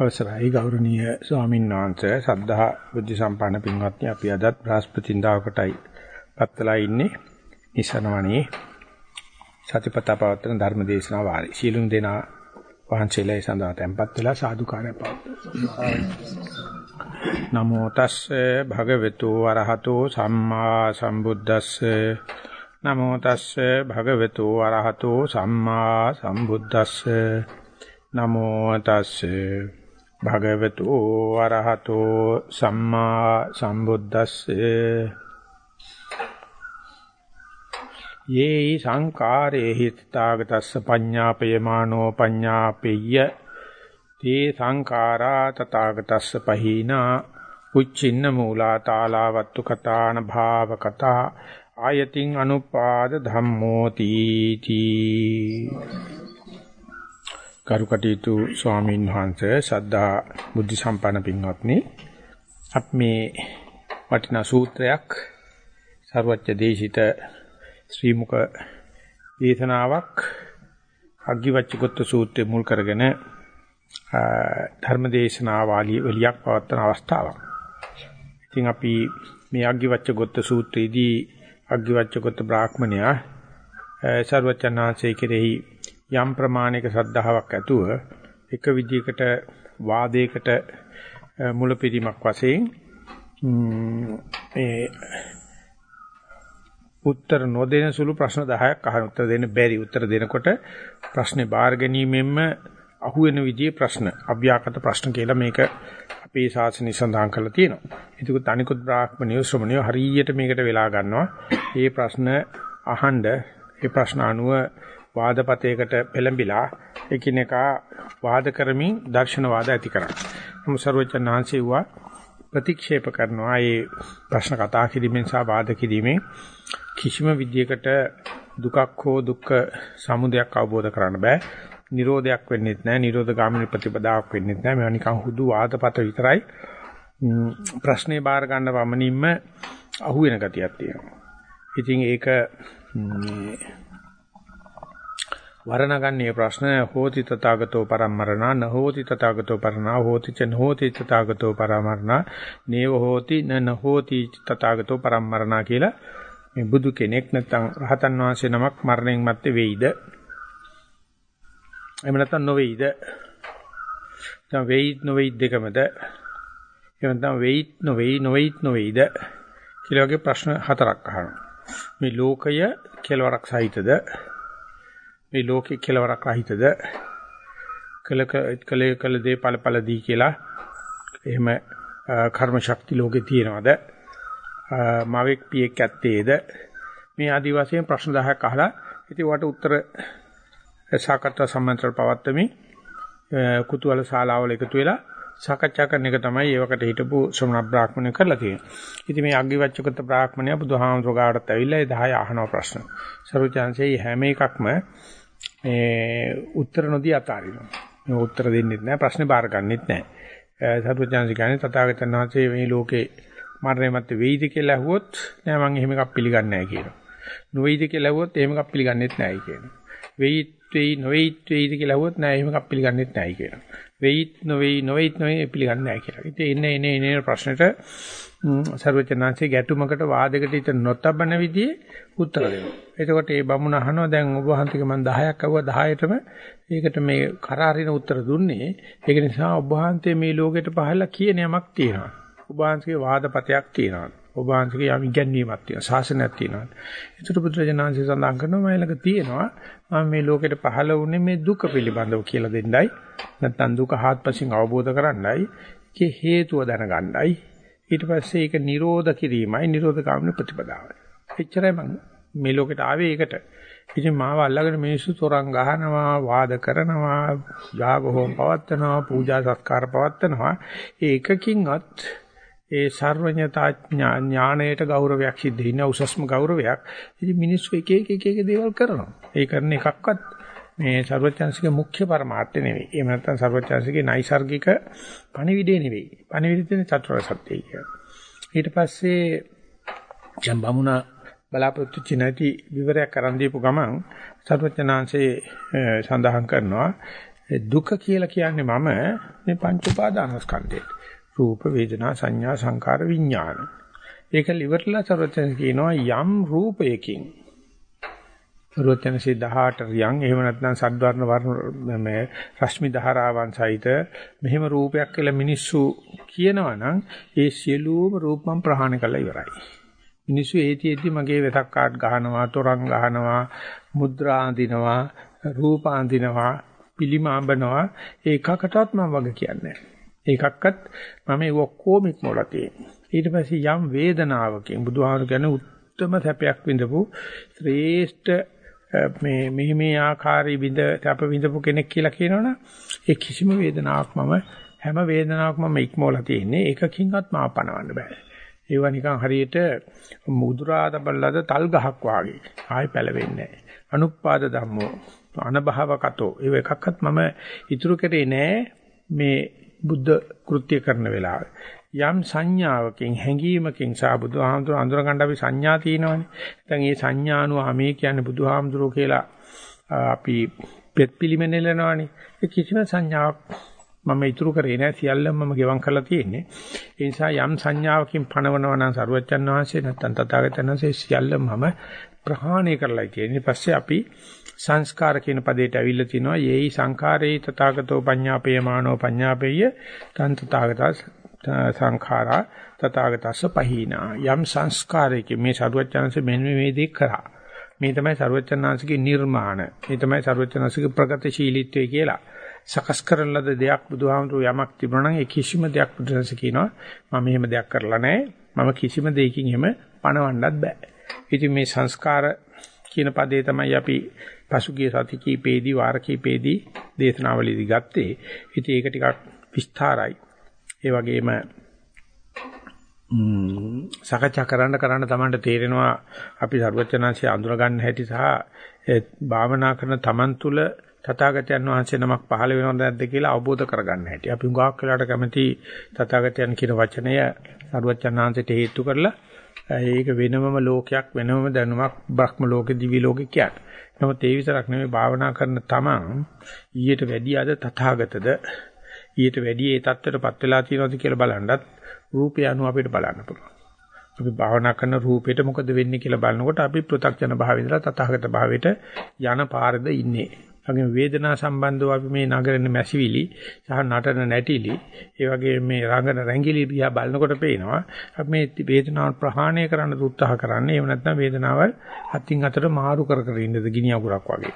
අවසරයි. ගෞරවනීය ස්වාමීන් වහන්සේ සද්ධා බුද්ධ සම්පන්න පින්වත්නි අපි අදත් බ්‍රහස්පතින්දාවකටයි පත්ලා ඉන්නේ. නිසනවනේ සතිපතා පවත්වන ධර්ම දේශනාව වාරි. සීලුම් දෙනා වහන්සේලා සඳහා tempත් වෙලා සාදුකාරය පවත්වනවා. නමෝ තස්සේ භගවතු වරහතෝ සම්මා සම්බුද්දස්සේ. නමෝ තස්සේ භගවතු වරහතෝ සම්මා සම්බුද්දස්සේ. නමෝ තස්සේ භගවතු වරහතෝ සම්මා සම්බුද්දස්සේ. යේයි සංකාරේ හිතාගතස්ස පඤ්ඤාපයමානෝ පඤ්ඤාපෙය්‍ය. තේ සංඛාරා තථාගතස්ස පහීනා. උච්චින්න මූලා තාලාවත්තු කතාන භාව කතා ආයතින් අනුපාද ධම්මෝ තීති. කරුකටීතු ස්වාමීන් වහන්සේ සද්ධා බුද්ධ සම්පන්න පින්වත්නි අප මේ වටිනා සූත්‍රයක් ਸਰවඥ දේශිත ශ්‍රීමුක දේශනාවක් අග්ගිවච්ඡගොත්තු සූත්‍රය මුල් කරගෙන ධර්ම දේශනාවාලිය එලියක් පවත්වන අවස්ථාවක්. ඉතින් අපි මේ අග්ගිවච්ඡගොත්තු සූත්‍රයේදී අග්ගිවච්ඡගොත්තු බ්‍රාහ්මණයා ਸਰවඥාන්සේ කෙරෙහි යම් ප්‍රමාණයක ශ්‍රද්ධාවක් ඇතුව එක විදිහකට වාදයකට මුලපිරීමක් වශයෙන් මේ උත්තර නොදෙන සුළු ප්‍රශ්න 10ක් අහන උත්තර දෙන්න බැරි උත්තර දෙනකොට ප්‍රශ්නේ බාර ගැනීමෙන්ම අහුවෙන විදිහේ ප්‍රශ්න අභ්‍යාකට ප්‍රශ්න කියලා මේක අපේ ශාසනය සඳහන් කරලා තියෙනවා. ඒකත් අනිකුත් බ්‍රාහ්මණයෝ ශ්‍රමණයෝ හරියට මේකට වෙලා ගන්නවා. මේ ප්‍රශ්න අහඬ ඒ ප්‍රශ්න අනුව වාදපතයකට පෙළඹිලා එකිනෙකා වාද කරමින් දර්ශන වාද ඇති කරන්නේ. නමුත් ਸਰවචනාංශේ වුණා ප්‍රතික්ෂේප කරනවා මේ ප්‍රශ්න කතා කිරීමෙන් සහ වාද කිරීමෙන් කිසිම විදියකට දුකක් හෝ දුක්ඛ සමුදයක් අවබෝධ කරන්න බෑ. නිරෝධයක් වෙන්නේත් නැහැ. නිරෝධ ගාමිනී ප්‍රතිපදාවක් වෙන්නේත් නැහැ. මේවා නිකන් හුදු වාදපත විතරයි. ප්‍රශ්නේ බාර ගන්න වමනින්ම අහුවෙන ගතියක් තියෙනවා. ඉතින් ඒක වරණගන්නේ ප්‍රශ්න හෝති තථාගතෝ පරම්මරණා න හෝති තථාගතෝ පරණා හෝති ච නෝති තථාගතෝ පරමරණා නේව හෝති න න හෝති තථාගතෝ පරම්මරණා කියලා මේ බුදු කෙනෙක් නැත්නම් රහතන් වහන්සේ නමක් මරණයෙන් මත්තේ වෙයිද? එහෙම නැත්නම් නොවේයිද? දැන් වෙයිත් නොවේයිත් දෙකමද? එහෙම නැත්නම් වෙයිත් නොවේයි නොවේයිත් නොවේයිද? කියලා වගේ ප්‍රශ්න හතරක් අහනවා. මේ ලෝකය කෙලවරක් සහිතද? මේ ලෝකේ කෙලවරක් රහිතද කල කල කල දේ ඵල ඵල දී කියලා. එහෙම කර්ම ශක්ති ලෝකේ තියෙනවද? මවෙක් පියෙක් ඇත්තේද? මේ ආදි වශයෙන් ප්‍රශ්න 10ක් අහලා ඉතින් වට උත්තර සාකච්ඡා සම්මන්ත්‍රණ පවත්වමින් කුතුහල ශාලාවල එකතු වෙලා සාකච්ඡා කරන එක තමයි ඒවකට හිටපු ශ්‍රමණ බ්‍රාහ්මණය කරලා තියෙන්නේ. ඉතින් මේ අග්ගිවච්ඡකත බ්‍රාහ්මණය බුදුහාමුදුරගාටත් ඇවිල්ලා ඒ 10 අහන ප්‍රශ්න. සරුවචාන්සේ හැම එකක්ම මේ උත්තර නොදී අතාරිනවා. මේ උත්තර දෙන්නෙත් නැහැ ප්‍රශ්නේ බාර ගන්නෙත් නැහැ. සරුවචාන්සේ කියන්නේ තථාගතයන් වහන්සේ මේ ලෝකේ මරණය මත වෙයිද කියලා ඇහුවොත් නෑ මම එහෙම එකක් පිළිගන්නේ නැහැ කියනවා. නොවේයිද කියලා ඇහුවොත් එහෙම එකක් පිළිගන්නෙත් නැහැ කියනවා. වෙයිත් වෙයි නොවේයිත් වෙයිද කියලා ඇහුවොත් නෑ එහෙම එකක් පිළිගන්නෙත් නැහැ කියනවා. වෙයිත් නොවේයි නොවේයිත් නොවේ පිළිගන්නේ නැහැ කියලා. ඉතින් එන්නේ එන්නේ එන්නේ ප්‍රශ්නෙට සර්වචනාංශයේ ගැටුමකට වාදයකට ඉත නොතබන විදිහේ උත්තර දෙනවා. එතකොට මේ බමුණ අහනවා දැන් ඔබ වහන්සේගේ මම 10ක් අහුවා 10ටම ඒකට මේ කරාරින උත්තර දුන්නේ. ඒක නිසා ඔබ වහන්සේ මේ ලෝකෙට පහළලා කියන යමක් තියෙනවා. ඔබ වහන්සේගේ වාදපතයක් තියෙනවා. ඔබ වහන්සේගේ යම් ඉගැන්වීමක් තියෙනවා. ශාසනයක් තියෙනවා. ඒතර බුදුරජාණන්සේ සඳහන් කරනවා මම ළඟ තියෙනවා. මම මේ ලෝකෙට පහළ වුණේ මේ දුක පිළිබඳව කියලා දෙන්නයි. නැත්නම් දුක හාත්පසින් අවබෝධ කරගන්නයි. ඒකේ හේතුව දැනගන්නයි. ඊට පස්සේ ඒක නිරෝධ කිරීමයි නිරෝධ ගාමිනී ප්‍රතිපදාවයි. එච්චරයි මම මේ ලෝකෙට ආවේ ඒකට. ඉතින් මාව අල්ලගෙන මිනිස්සු තොරන් ගහනවා, වාද කරනවා, යාග හෝම පවත්නවා, පූජා සත්කාර පවත්නවා. ඒ එකකින්වත් ඒ සර්වඥතා ඥාණයට ගෞරවයක් සිද්ධ වෙන උසස්ම ගෞරවයක්. ඉතින් මිනිස්සු එක එක එක එක දේවල් කරනවා. ඒ කරන එකක්වත් මේ සර්වඥාන්සිකේ මුඛ්‍ය පරමාර්ථය නෙවෙයි. එහෙම නැත්නම් සර්වඥාන්සිකේ නයිසાર્ගික පණිවිඩය නෙවෙයි. පණිවිඩය චතුරාර්ය සත්‍යය කියන්නේ. ඊට පස්සේ ජම්බමුණ බලාපොරොත්තු චිනති විවරයක් අරන් දීපු ගමන් සර්වඥාන්සේ සඳහන් කරනවා දුක කියලා කියන්නේ මම මේ පංච උපාදානස්කන්ධේ. රූප, වේදනා, සංඥා, සංකාර, විඥාන. ඒක liverලා සරෝජන කියනවා යම් රූපයකින් සරෝජනසේ 18 රියන් එහෙම නැත්නම් සද්වර්ණ වර්ණ මේ රශ්මි ධාරාවන් සහිත මෙහෙම රූපයක් කියලා මිනිස්සු කියනවා නම් ඒ සියලුම රූප මම ප්‍රහාණය කළා ඉවරයි. මිනිස්සු ඒතිෙද්දි මගේ වෙතක් කාඩ් ගහනවා, තොරන් ගහනවා, මුද්‍රා අඳිනවා, රූප අඳිනවා, පිළිම අඹනවා ඒකකටවත් මම වග කියන්නේ ඒකක්වත් මම ඒ ඔක්කොම ඉක්මවලා තියෙනවා. ඊට පස්සේ යම් වේදනාවකින් බුදුහාමුදුරු කියන්නේ උත්තරම සැපයක් විඳපු ශ්‍රේෂ්ඨ මේ මෙහි මේ ආකාරي විඳ සැප විඳපු කෙනෙක් කියලා කියනවනේ ඒ කිසිම වේදනාවක් මම හැම වේදනාවක්ම මම ඉක්මවලා තියෙන්නේ ඒකකින්වත් මාව පණවන්න බෑ. ඒවා නිකන් හරියට මුදුරා දබල්ලාද තල් ගහක් වාගේ ආයි පැලවෙන්නේ නැහැ. අනුපාද ධම්මෝ අනභවකතෝ ඒ එකක්වත් මම ඉතුරු කරේ නෑ මේ බුද්ධ කෘත්‍ය කරන වෙලාවේ. යම් සංඥාවකින් හැඟීමකින් සා බුදුහාමුදුර අඳුර ගන්න අපි සංඥා තියෙනවනේ. දැන් මේ සංඥානුව මේ කියන්නේ බුදුහාමුදුරෝ කියලා අපි පෙත් පිළිමෙනෙලනවනේ. ඒ කිසිම සංඥාවක් මම ඉතුරු කරේ නෑ සියල්ලම මම ගෙවම් කරලා තියෙන්නේ. ඒ නිසා යම් සංඥාවකින් පණවනවා නම් සරුවච්චන් වහන්සේ නැත්තම් තථාගතයන් වහන්සේ සියල්ලම මම ප්‍රහාණය කරලා තියෙන්නේ. ඊට පස්සේ අපි සංස්කාර කියන පදයට ඇවිල්ලා තිනවා. යේයි සංඛාරේ තථාගතෝ පඤ්ඤාපේයමානෝ පඤ්ඤාපේය. තන් තථාගතස් සංඛාරා තථාගතස්ස පහීනා. යම් සංස්කාරයක මේ සරුවචනanse මෙන්න මේ දේ කරා. මේ තමයි සරුවචනanseගේ නිර්මාණ. මේ තමයි සරුවචනanseගේ ප්‍රගතිශීලීත්වය කියලා. සකස් කරන ලද දෙයක් බුදුහාමුදුරු යමක් තිබුණා නම් ඒ කිසිම දෙයක් බුදුරජාණන් කියනවා මම මෙහෙම දෙයක් කරලා නැහැ. මම කිසිම දෙයකින් එහෙම පණවන්නත් බෑ. ඉතින් මේ සංස්කාර කියන පදේ තමයි අපි පසුගිය සති කීපේදී වාර කීපේදී දේශනාවලදී ගත්තේ. ඉතින් ඒක ටිකක් විස්තරයි. ඒ වගේම සකච්ඡා කරන්න කරන්න තමයි තේරෙනවා අපි සර්වචනාංශය අඳුර ගන්න හැටි සහ භාවනා කරන තමන් තුළ තථාගතයන් වහන්සේ නමක් පහළ වෙනවද නැද්ද කියලා අවබෝධ කරගන්න හැටි. අපි උගාක් වෙලාට කැමති තථාගතයන් කියන වචනය සර්වචනාංශයට හේතු කරලා ඒක වෙනමම ලෝකයක් වෙනමම දැනුමක් බ්‍රහ්ම ලෝකෙ දිවි ලෝකෙ කියන්නේ. නමුත් ඒ විතරක් නෙමෙයි භාවනා කරන තමන් ඊට වැඩි අද තථාගතද ඊට වැඩි ඒ தත්ත්වයටපත් වෙලා තියෙනවද කියලා බලනවත් රූපය අනුව අපිට බලන්න පුළුවන්. අපි භාවනා කරන රූපෙට මොකද වෙන්නේ කියලා බලනකොට අපි පෘථග්ජන භාවයේ ඉඳලා තථාගත භාවයට යන පාරද ඉන්නේ. වගේම වේදනා සම්බන්ධව අපි මේ නගරන මැසිවිලි සහ නටන නැටිලි ඒ වගේ මේ රංගන රැංගිලි දිහා බලනකොට පේනවා අපි මේ වේදනාව ප්‍රහාණය කරන්න උත්සාහ කරන්නේ. එහෙම නැත්නම් වේදනාව අතින් අතට මාරු කර කර ඉන්නද ගිනි අගුරක් වගේ.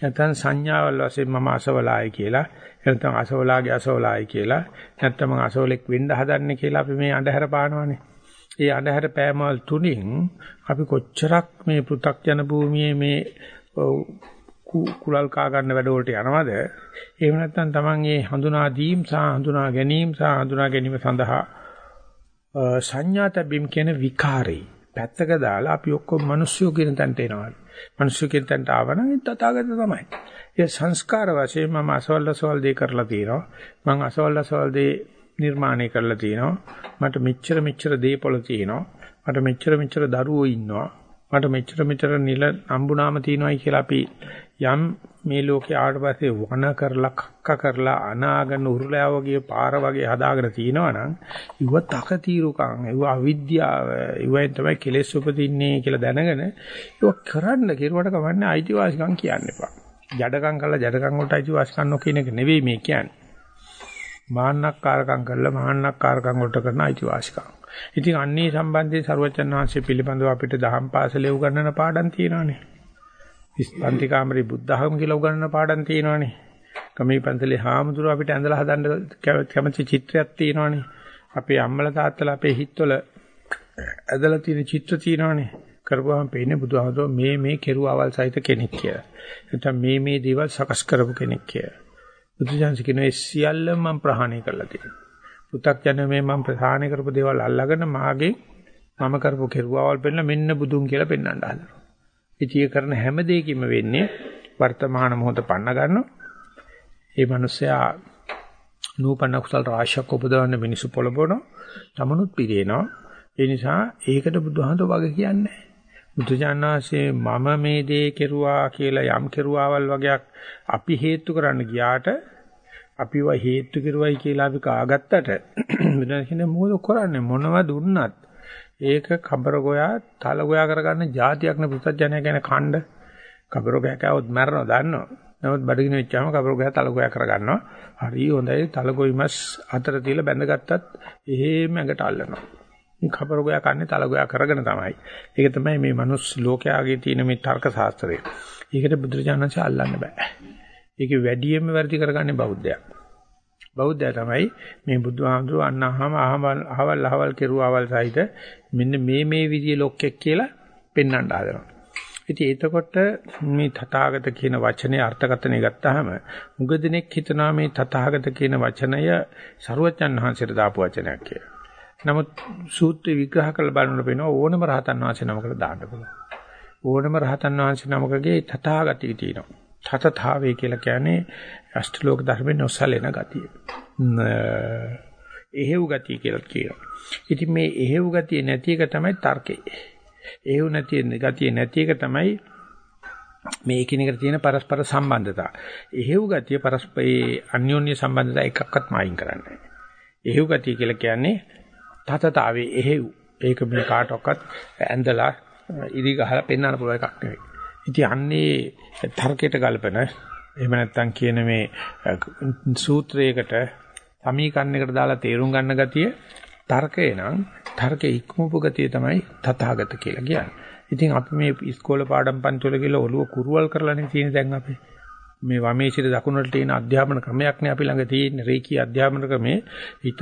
නැත්නම් සංඥාවල් වශයෙන් මම අසවලායි කියලා නැත්නම් අසවලාගේ අසවලායි කියලා නැත්නම් අසවලෙක් වෙන්න හදන්නේ කියලා අපි මේ අඳුර පානවනේ. ඒ අඳුර පෑමවල තුنين අපි කොච්චරක් මේ පෘ탁ජන භූමියේ මේ කුලල් කා ගන්න වැඩ වලට යනවද? එහෙම නැත්නම් Taman මේ හඳුනා දීම් සහ හඳුනා ගැනීම සහ හඳුනා ගැනීම සඳහා සංඥාතබ්බිම් කියන විකාරේ පැත්තක දාලා අපි ඔක්කොම මිනිස්සු කියන තැනට එනවා. මිනිස්සු කියන තැනට ආවනම් ඒ තථාගත තමයි. ඒ සංස්කාර වශයෙන් මම අසවල් අසවල් දේ කරලා තියෙනවා. මම අසවල් අසවල් දේ නිර්මාණය කරලා තියෙනවා. මට මෙච්චර මෙච්චර දේපොළ තියෙනවා. මට මෙච්චර මෙච්චර දරුවෝ ඉන්නවා. මට මෙච්චර මෙච්චර නිල අම්බුනාම තියෙනවායි කියලා අපි යම් මේ ලෝකේ ආවට පස්සේ වන කරලා කක්ක කරලා අනාගන උරුලෑ වගේ පාර වගේ හදාගෙන තිනවනම් ඉව තකතිරුකම් ඉව අවිද්‍යාව ඉවෙන් තමයි කෙලෙස් උපදින්නේ කියලා දැනගෙන ඒක කරන්න කෙරුවට කවන්නේ අයිතිවාසිකම් කියන්න එපා. ජඩකම් කරලා ජඩකම් වලට අයිතිවාසිකම් නොකියන එක නෙවෙයි මේ කියන්නේ. මාන්නක්කාරකම් කරලා මාන්නක්කාරකම් වලට කරන අයිතිවාසිකම්. ඉතින් අන්නේ සම්බන්ධයෙන් සරුවචන් වහන්සේ පිළිබඳව අපිට දහම් පාසලේ උගන්වන පාඩම් තියෙනවානේ. පන්ති කාමරේ බුද්ධ ධර්ම කියලා උගන්වන පාඩම් තියෙනවානේ. ගමේ පන්සලේ හාමුදුරුවෝ අපිට ඇඳලා හදන්න කැමති චිත්‍රයක් තියෙනවානේ. අපේ අම්මලා තාත්තලා අපේ හිතවල ඇදලා තියෙන චිත්‍ර තියෙනවානේ. කරපුවාම පේන්නේ බුදුහාමුදුරුවෝ මේ මේ කෙරුවාවල් සහිත කෙනෙක් කියලා. නැත්නම් මේ මේ දේවල් සකස් කරපු කෙනෙක් කියලා. බුදුජානක කියන ඒ සියල්ලම මම ප්‍රහාණය කරලා තියෙනවා. පු탁ජන මේ මම ප්‍රහාණය කරපු දේවල් අල්ලාගෙන මාගේ මම කරපු කෙරුවාවල් පෙන්න මෙන්න බුදුන් කියලා පෙන්වන්න හදනවා. ඉතිය කරන හැම දෙයකින්ම වෙන්නේ වර්තමාන මොහොත පන්න ගන්නවා. ඒ මිනිස්සයා නූපන්න කුසල රාශියක් උපදවන්න මිනිස්සු පොළඹවනවා. තමනුත් පිරේනවා. ඒ නිසා ඒකට බුදුහාමෝ වගේ කියන්නේ බුදුජානනාංශේ මම මේ දේ කෙරුවා කියලා යම් කෙරුවාවල් වගේක් අපි හේතු කරන්න ගියාට අපිව හේතු කෙරුවයි කියලා අපි කාගත්තට බුදුන් කියන්නේ මොකද කරන්නේ මොනවද දුන්නත් ඒක කබර ගෝයා තල ගෝයා කරගන්න જાතියක් නේ පුත්‍ත්ජනය කියන ඛණ්ඩ කබර ගෝයා කවොත් මරනවා දන්නවා. නමුත් බඩගිනි වෙච්චාම කබර ගෝයා තල ගෝයා කරගන්නවා. හරි හොඳයි. තල ගොයිමස් අතර තියලා බැඳගත්තත් එහෙම ඇඟට අල්ලනවා. මේ කබර ගෝයා කන්නේ තල ගෝයා කරගෙන තමයි. ඒක තමයි මේ මනුස්ස ලෝකයාගේ තියෙන මේ තර්ක ශාස්ත්‍රය. ඒකට බුදුරජාණන්සේ අල්ලන්න බෑ. ඒකේ වැඩියෙන්ම වැඩි කරගන්නේ බෞද්ධයා බෞද්ධය තමයි මේ බුදුහාමුදුරුවෝ අන්නහම අහවල් අහවල් අහවල් කෙරුවාවල් සහිත මෙන්න මේ මේ විදිහේ ලොක්කෙක් කියලා පෙන්වන්න හදනවා. ඉතින් එතකොට මේ තථාගත කියන වචනේ අර්ථකථනය ගත්තාම මුග දිනෙක් හිතනවා මේ තථාගත කියන වචනය ਸਰුවචන් වහන්සේට දාපු වචනයක් කියලා. නමුත් සූත්‍රය විග්‍රහ කරලා බලනකොට පේනවා ඕනම රහතන් වහන්සේ නමකට දාන්න පුළුවන්. ඕනම රහතන් වහන්සේ නමකගේ තථාගතී තියෙනවා. තතතාවේ කියලා කියන්නේ අෂ්ටලෝක ධර්මේ නොසලෙන ගතිය. එහෙව් ගතිය කියලා කියනවා. ඉතින් මේ එහෙව් ගතිය නැති එක තමයි තර්කේ. එහෙව් නැති ගතිය නැති එක තමයි මේ එකිනෙකට තියෙන පරස්පර සම්බන්ධතා. එහෙව් ගතිය පරස්පරේ අන්‍යෝන්‍ය සම්බන්ධතා එකක්වත් මායින් කරන්නේ එහෙව් ගතිය කියලා කියන්නේ තතතාවේ එහෙව්. ඒක මේ කාටවත් ඇඳලා ඉරි ගහලා පෙන්වන්න පුළුවන් එකක් නෙවෙයි. ඉතින් අන්නේ තර්කයට ගල්පන එහෙම නැත්නම් කියන මේ සූත්‍රයකට සමීකරණයකට දාලා තේරුම් ගන්න ගතිය තර්කේ නම් තර්කේ ඉක්මවපු ගතිය තමයි තථාගත කියලා කියන්නේ. ඉතින් අපි මේ ඉස්කෝලේ පාඩම් පන්ති වල ගිහලා ඔළුව කුරුවල් කරලානේ තියෙන දැන් අපි. මේ වමේ සිට දකුණට තියෙන අධ්‍යාපන ක්‍රමයක් නේ අපි ළඟ තියෙන රේකී අධ්‍යාපන ක්‍රමේ හිත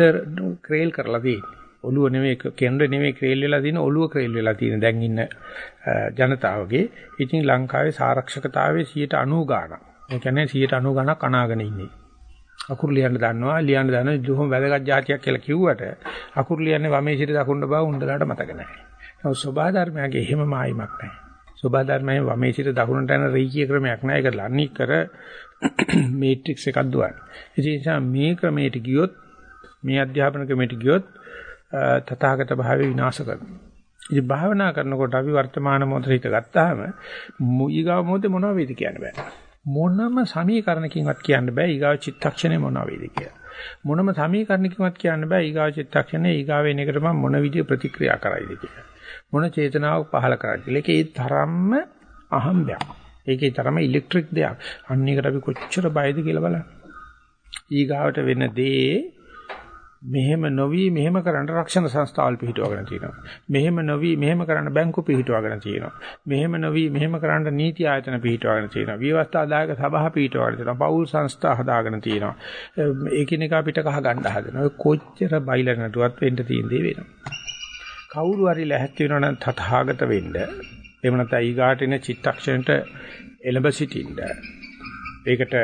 ක්‍රේල් කරලා තියෙන්නේ. ඔළුව නෙමෙයි කෙන්ද්‍ර නෙමෙයි ක්‍රේල් වෙලා තියෙන ඔළුව ක්‍රේල් වෙලා තියෙන දැන් ඉන්න ජනතාවගේ. ඉතින් ලංකාවේ සාරක්ෂකතාවයේ 90 ගාණක්. ඒ කියන්නේ 90 ගාණක් අනාගෙන ඉන්නේ. අකුරු ලියන්න දන්නවා ලියන්න දන්නවා දුහම වැදගත් જાතියක් කියලා කිව්වට අකුරු ලියන්නේ වමේ සිට දකුණට බව උණ්ඩලාට මතක නැහැ. නමුත් සෝභා ධර්මයේ එහෙම මායිමක් නැහැ. සෝභා ධර්මයේ වමේ සිට දකුණට යන රීකිය ක්‍රමයක් නැහැ. ඒක ලන්නි කර මේට්‍රික්ස් එකක් දුවන්නේ. ඒ නිසා මේ ක්‍රමයට ගියොත් මේ අධ්‍යාපන ක්‍රමයට ගියොත් තථාගත භාවය විනාශ කරනවා. ඉතින් භාවනා කරනකොට අපි වර්තමාන මොහොතේ හිත ගත්තාම ඊගාව මොහොතේ මොනව වේද කියන්න බෑ. මොනම සමීකරණකින්වත් කියන්න බෑ ඊගාව චිත්තක්ෂණය මොනව වේද කියලා. මොනම සමීකරණකින්වත් කියන්න බෑ ඊගාව චිත්තක්ෂණය ඊගාව එන එකට මම මොන විදිය ප්‍රතික්‍රියා කරයිද කියලා. මොන චේතනාවක් පහල කරයිද කියලා. ඒකේ තරම්ම අහම්බයක්. ඒකේ තරම ඉලෙක්ට්‍රික් දෙයක්. අන්න ඒකට අපි කොච්චර බයද කියලා බලන්න. ඊගාවට වෙන දේ මෙහෙම නොවි මෙහෙම කරන්න රක්ෂණ සංස්ථාවල් පිහිටුවගෙන තියෙනවා. මෙහෙම නොවි මෙහෙම කරන්න බැංකු පිහිටුවගෙන තියෙනවා. මෙහෙම නොවි මෙහෙම කරන්න නීති ආයතන පිහිටුවගෙන තියෙනවා. විවස්ථාදායක සභා පිහිටුවගෙන තියෙනවා. පෞල් සංස්ථා හදාගෙන තියෙනවා. ඒකිනෙක අපිට කහ ගන්න හදනවා. ඔය කොච්චර බයිල නටුවත් වෙන්න තියෙන දේ වෙනවා. කවුරු හරි ලැහැත් වෙනවා නම් තථාගත වෙන්න. එහෙම නැත්නම් ඊගාට එන චිත්තක්ෂණයට එළඹ සිටින්න. ඒකට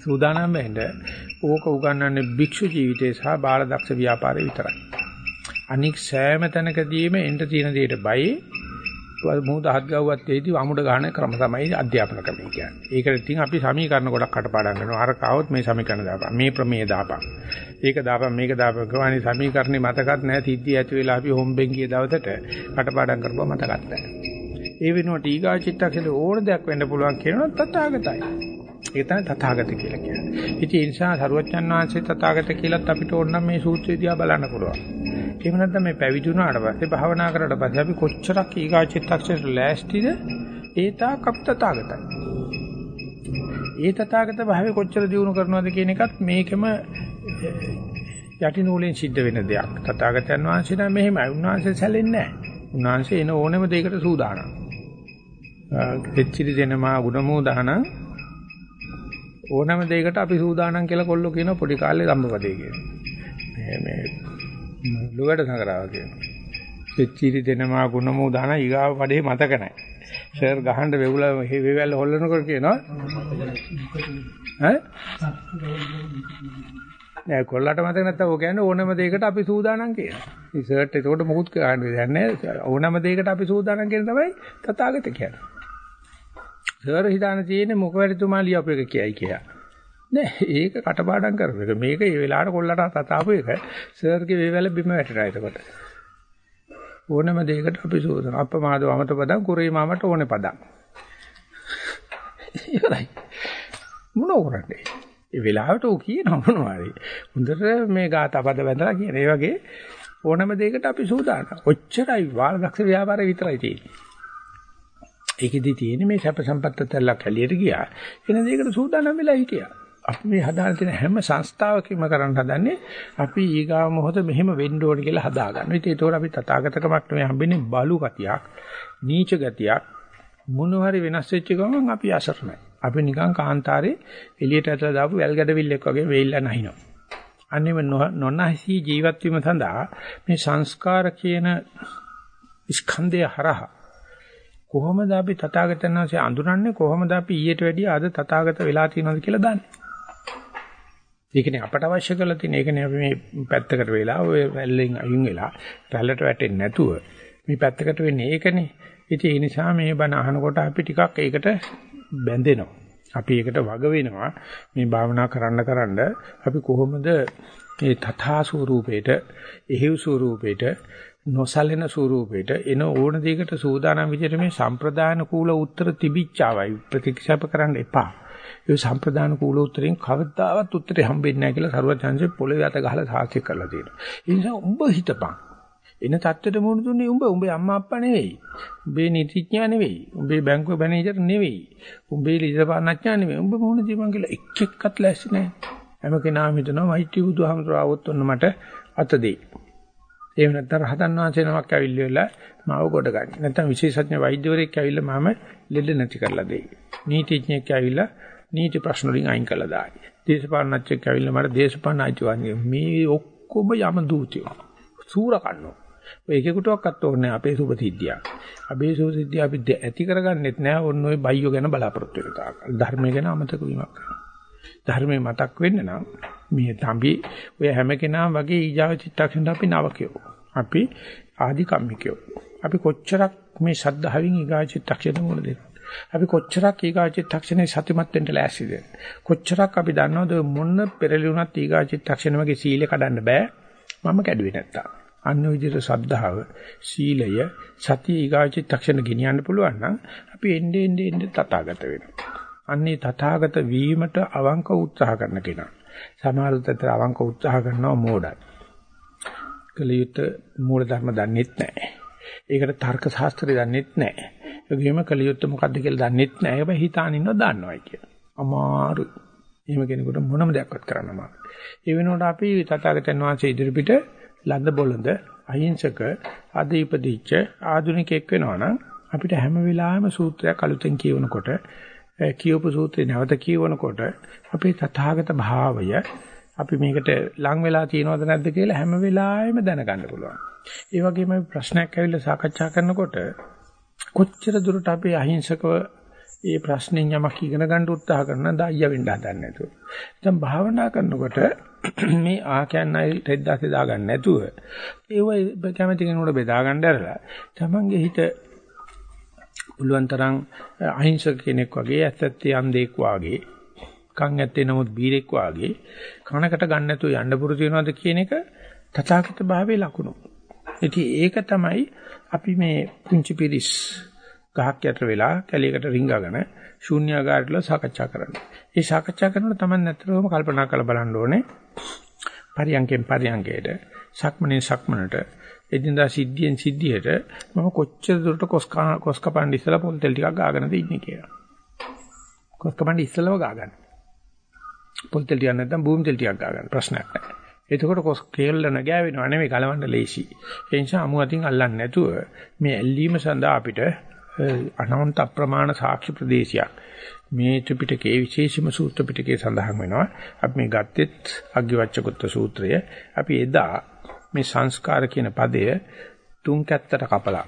සූදානම් වෙන්න ඕක උගන්වන්නේ භික්ෂු ජීවිතය සහ බාලදක්ෂ ව්‍යාපාරය විතරයි. අනික් සෑම තැනකදීම එන්න තියෙන දෙයට බයි මොහොත හත් ගව්වත් තේදී අමුඩ ගන්න ක්‍රම තමයි අධ්‍යාපන ක්‍රමය කියන්නේ. ඒකට ඉතින් අපි සමීකරණ ගොඩක් කටපාඩම් කරනවා. අර කවොත් මේ සමීකරණ දාපන්. මේ ප්‍රමේය දාපන්. ඒක දාපන් මේක දාපන්. කවani සමීකරණේ මතකත් නැහැ. සිද්ධිය ඇති වෙලා අපි හොම්බෙන් ගිය දවසට කටපාඩම් කරපුවා මතකත් නැහැ. ඒ වෙනුවට ඊගා චිත්තක්ෂණේ ඕන දෙයක් වෙන්න පුළුවන් කියනවා තථාගතයි. ඒක තමයි තථාගත කියලා කියන්නේ. ඉතින් ඒ නිසා සරුවච්චන් වහන්සේ තථාගත කියලාත් අපිට ඕන නම් මේ සූත්‍රය දිහා බලන්න පුළුවන්. එහෙම නැත්නම් මේ පැවිදි වුණාට පස්සේ භාවනා කරලා පස්සේ අපි කොච්චරක් ඊගා චිත්තක්ෂරට ලෑස්තිද ඒ තාක් අප තථාගතයි. ඒ තථාගත භාවය කොච්චර දියුණු කරනවද කියන එකත් මේකෙම යටිනූලෙන් සිද්ධ වෙන දෙයක්. තථාගතයන් වහන්සේ නම් මෙහෙමයි. උන්වහන්සේ සැලෙන්නේ නැහැ. උන්වහන්සේ එන ඕනෙම දෙයකට සූදානම්. දෙච්චිලි දෙනමා ගුණමෝ දහන ඕනම දෙයකට අපි සූදානම් කියලා කොල්ලෝ කියන පොඩි කාලේ ධම්මපදේ කියන. මේ මේ ලුවට සංගරාව කියන. දෙච්චිලි දෙනමා ගුණමෝ දහන ඊගාව පඩේ මතක නැහැ. සර් ගහන්න වෙවුල වෙවැල්ල හොල්ලනකොට කියනවා ඈ නෑ කොල්ලට මතක නැත්තම් ඔය කියන්නේ ඕනම දෙයකට අපි සූදානම් කියනවා. මේ සර්ට් එතකොට මොකුත් කියන්නේ නැහැ. ඕනම දෙයකට අපි සූදානම් කියන තමයි තථාගත කියන්නේ. සර් හිතාන තියෙන්නේ මොකවැරිතුමා ලියපු එක කියයි කියලා. නෑ ඒක කටපාඩම් කරපු එක. මේක ඒ වෙලාවට කොල්ලට තතාපු එක සර්ගේ වේවැල බිම වැටෙනවා එතකොට. ඕනම දෙයකට අපි සූදානම්. අප්පමාදව අමත පදං කුරේ මාමට ඕනේ පදං. ඉවරයි. මොනව කරන්නේ? ඒ වෙලාවට ඌ කියන මොනවාරි. හොඳට මේ ગાත පද වැඳලා කියන. ඒ වගේ ඕනම දෙයකට අපි සූදානම්. ඔච්චරයි වාල්දක්ෂ ව්‍යාපාරය විතරයි තියෙන්නේ. ඒකෙදි තියෙන්නේ මේ සැප සම්පත්ත තැල්ලක් ඇලියට ගියා. එන දෙයකට සූදානම් වෙලා හිටියා. අපි මේ හදාන තියෙන හැම සංස්ථාවකම කරන්න හදන්නේ අපි ඊගාව මොහොත මෙහෙම වෙන්න ඕන කියලා හදා ගන්න. ඉතින් ඒතකොට අපි තථාගතකමක් නෙවෙයි හම්බෙන්නේ බලු ගතියක්, නීච ගතියක්, මොන හරි වෙනස් වෙච්ච ගමන් අපි අසරණයි. අපි නිකන් කාන්තාරේ එළියට ඇතලා දාපු වැල් ගැඩවිල්ලෙක් වගේ වෙයිලා නැහිනවා. අන්නේම නොනහසී ජීවත් වීම සඳහා මේ සංස්කාර කියන ස්කන්ධය හරහා කොහොමද අපි තථාගතයන් වහන්සේ අඳුරන්නේ කොහොමද අපි ඊට වැඩිය අද තථාගත වෙලා තියෙනවද කියලා දන්නේ. ඒකනේ අපට අවශ්‍ය කරලා තියෙන ඒකනේ අපි මේ පැත්තකට වෙලා ඔය රැල්ලෙන් අයින් වෙලා රැල්ලට වැටෙන්නේ නැතුව මේ පැත්තකට වෙන්නේ ඒකනේ. ඉතින් ඒ නිසා මේ බණ අහනකොට අපි ටිකක් ඒකට බැඳෙනවා. අපි ඒකට වග වෙනවා. මේ භාවනා කරන්න කරන්න අපි කොහොමද මේ තථා ස්වරූපේට, එහෙව් ස්වරූපේට, නොසැලෙන ස්වරූපයට එන ඕන දෙයකට සූදානම් විදිහට මේ සම්ප්‍රදාන කූල උත්තර තිබිච්චාවයි ප්‍රතික්ෂේප කරන්න එපා. ඒ සම්ප්‍රදාන කූල උත්තරෙන් කවදාවත් උත්තරේ හම්බෙන්නේ නැහැ කියලා සරුවචාන්සේ පොළවේ අත ගහලා සාක්ෂි කරලා තියෙනවා. ඒ නිසා උඹ හිතපන්. එන தත්තෙට මුණ දුන්නේ උඹ උඹේ අම්මා අප්පා නෙවෙයි. උඹේ නීතිඥයා නෙවෙයි. උඹේ බැංකුවේ මැනේජර් නෙවෙයි. උඹේ ලිසපානඥයා නෙවෙයි. උඹ මොන දේ මං කියලා එක් එක්කත් ලැස්ති නැහැ. හැම කෙනාම හිතනවා මයිටි බුදුහාමුදුරුවෝ ආවොත් ඔන්න මට අත දෙයි. එහෙම නැත්නම් රහතන් වහන්සේ නමක් ඇවිල්ලා මාව කොට ගන්න. නැත්නම් විශේෂඥ වෛද්‍යවරයෙක් ඇවිල්ලා මම ලෙඩ නැති කරලා දෙයි. නීතිඥයෙක් ඇවිල්ලා නීති ප්‍රශ්න වලින් අයින් කළා දායි. දේශපාලනඥයෙක් ඇවිල්ලා මට දේශපාලන අයිතිවාසිකම් මේ ඔක්කොම යම දූතියෝ. සූර කන්නෝ. ඔය එකෙකුටවත් ඕනේ අපේ සුභ සිද්ධියක්. අපේ සුභ සිද්ධිය අපි ඇති කරගන්නෙත් නෑ ඔන්න ඔය බයියෝ ගැන බලාපොරොත්තු වෙන තාක්. ධර්මය ගැන අමතක වීමක් ධර්මයේ මතක් වෙන්න නම් මේ තඹි ඔය හැම කෙනාම වගේ ඊජාව චිත්තක්ෂණ අපි නවකයෝ. අපි ආදි කම්මිකයෝ. අපි කොච්චරක් මේ ශද්ධාවෙන් ඊගා චිත්තක්ෂණ මොන දෙනවද? අපි කොච්චරක් ඊගා චිත්තක්ෂණේ සතිමත් වෙන්න ලෑස්තිද? කොච්චරක් අපි දන්නවද මොන පෙරලියුණත් ඊගා චිත්තක්ෂණ වගේ සීලය කඩන්න බෑ. මම කැඩුවේ නැත්තම්. අන්න විදිහට ශ්‍රද්ධාව, සීලය, සතිය ඊගාචිත්තක්ෂණ ගෙනියන්න පුළුවන් නම් අපි එන්නේ එන්නේ එන්නේ තථාගත වෙනවා. අන්නේ තථාගත වීමට අවංක උත්සාහ කරන කෙනා. සමහරවිට අවංක උත්සාහ කරනවා මෝඩයි. කලියුත් මූල ධර්ම දන්නෙත් නැහැ. ඒකට තර්ක ශාස්ත්‍රය දන්නෙත් නැහැ. ඒ වගේම කලියුත් මොකද්ද කියලා දන්නෙත් නැහැ. හැබැයි හිතාන ඉන්නව දන්නවයි කියලා. අමාරු. එහෙම කෙනෙකුට මොනම දෙයක්වත් කරන්න අමාරුයි. ඒ වෙනකොට අපි තථාගතයන් වහන්සේ ඉදිරිපිට ලද බොළඳ අහිංසක අද ඉපදිච්ච ආධුනිකෙක් වෙනවා නම් අපිට හැම වෙලාවෙම සූත්‍රයක් අලුතෙන් කියවනකොට කියවපු සූත්‍රේ නැවත කියවනකොට අපේ තථාගත භාවය අපි මේකට ලං වෙලා තියෙනවද නැද්ද කියලා හැම වෙලාවෙම දැනගන්න පුළුවන්. ඒ වගේම ප්‍රශ්නයක් ඇවිල්ලා සාකච්ඡා කරනකොට කොච්චර දුරට අපි අහිංසකව මේ ප්‍රශ්نين යමක් ඉගෙන ගන්න උත්සාහ කරනද අයියා වෙන්න හදන්නේ නැතුව. දැන් භාවනා කරනකොට මේ ආකයන් අය රෙද්දාසේ දාගන්න නැතුව ඒව කැමති කෙනෙකුට බෙදා ගන්න ඇරලා තමන්ගේ හිත පුළුවන් තරම් අහිංසක කෙනෙක් වගේ ඇත්තත්තේ අන්ධෙක් වාගේ කන් ඇත්තේ නමුත් බීරෙක් වාගේ කනකට ගන්න නැතුව යන්න පුරුදු වෙනවද කියන එක තථාගත භාවයේ ලකුණු. ඉතින් ඒක තමයි අපි මේ පුංචි පිරිස් ගහක් යට වෙලා කැලියකට රිංගගෙන ශූන්‍යාකාරයටල සාකච්ඡා කරනවා. මේ සාකච්ඡා කරනකොට තමයි නැතරම කල්පනා කරලා බලන්න ඕනේ. පරියංකෙන් පරියංකයට, සක්මනේ සක්මනට, එදිනදා සිද්ධියෙන් සිද්ධියට මම කොච්චර දුරට කොස් කපන්න ඉස්සලා පොල් තෙල් ටිකක් ගාගෙනද ඉන්නේ කියලා. කොස් කපන්න ඉස්සලම ගාගන්න. පොල් තෙල් ටිකක් නැත්නම් බූම් තෙල් ටිකක් ගාගන්න ප්‍රශ්නයක් නැහැ. එතකොට කොස් කේල්ල නැගෑවෙනව නෙමෙයි කලවන්න ලේසි. ඒ නිසා අමු අතින් අල්ලන්නේ නැතුව මේ ඇල්ලීම සඳහා අපිට අනන්ත අප්‍රමාණ සාක්ෂි ප්‍රදේශයක්. මේ ත්‍රිපිටකයේ විශේෂම සූත්‍ර පිටකයේ සඳහන් වෙනවා. අපි මේ ගත්තෙත් අග්ගිවච්ඡකුත්ත සූත්‍රය. අපි එදා මේ සංස්කාර කියන පදය තුන් කැත්තට කපලා.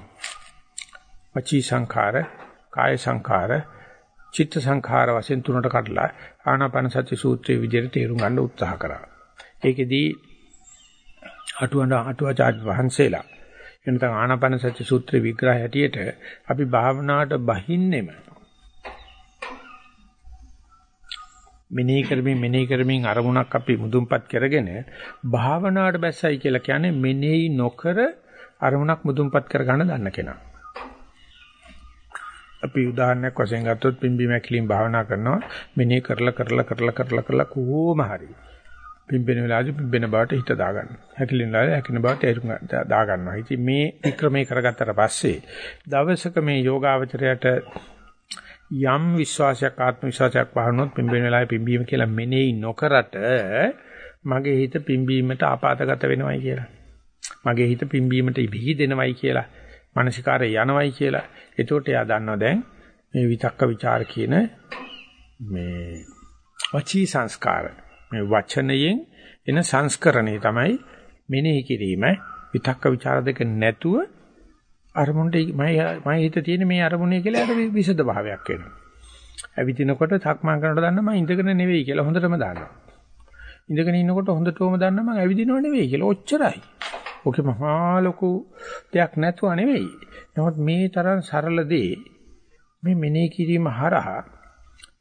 වචී සංඛාර, කාය සංඛාර, චිත්ත සංඛාර වශයෙන් තුනට කඩලා ආනාපාන සති සූත්‍රයේ විදිහට තේරුම් ගන්න උත්සාහ කරා. ඒකෙදී අටුවන අටුවාචාර්ය වහන්සේලා එනතන ආනාපාන සති සූත්‍රේ විග්‍රහය හැටියට අපි භාවනාවට බහින්නෙම මෙනෙහි කරමින් මෙනෙහි කරමින් අරමුණක් අපි මුදුන්පත් කරගෙන භාවනාවට බැස්සයි කියලා කියන්නේ මෙනෙහි නොකර අරමුණක් මුදුන්පත් කරගන්න දන්න කෙනා. අපි උදාහරණයක් වශයෙන් ගත්තොත් පිම්බි මැකිලින් භාවනා කරනවා මෙනේ කරලා කරලා කරලා කරලා කරලා කොහොම හරි පිම්බෙන වෙලාවදී පිම්බෙන බවට හිත දාගන්න. හැකිලින වෙලාවේ හැකින බවට එරුම් දා ගන්නවා. ඉතින් මේ වික්‍රමයේ කරගත්තට පස්සේ දවසක මේ යෝගාවචරයට යම් විශ්වාසයක් ආත්ම විශ්වාසයක් වහනොත් පිම්බෙන වෙලාවේ පිම්බීම කියලා මෙනෙහි නොකරට මගේ හිත පිම්බීමට ආපాతගත වෙනවයි කියලා. මගේ හිත පිම්බීමට විහිදෙනවයි කියලා. මානසිකාරය යනවයි කියලා. එතකොට එයා දන්නවා දැන් මේ විතක්ක ਵਿਚාර කියන මේ වචී සංස්කාර මේ වචනයෙන් එන සංස්කරණේ තමයි මෙනෙහි කිරීම විතක්ක ਵਿਚාර දෙක නැතුව අරමුණට මම හිත තියෙන මේ අරමුණේ කියලා අර විසද භාවයක් වෙනවා. ඇවිදිනකොට සක්මන් කරනකොට දන්න මම ඉඳගෙන නෙවෙයි කියලා හොඳටම දන්නවා. ඉඳගෙන ඉන්නකොට හොඳටම දන්න මම ඇවිදිනව නෙවෙයි කියලා ඔච්චරයි. ඔකේ මහා ලොකු දෙයක් නැතුව නෙවෙයි. නමුත් මේ තරම් සරල දේ මේ මෙනෙහි කිරීම හරහා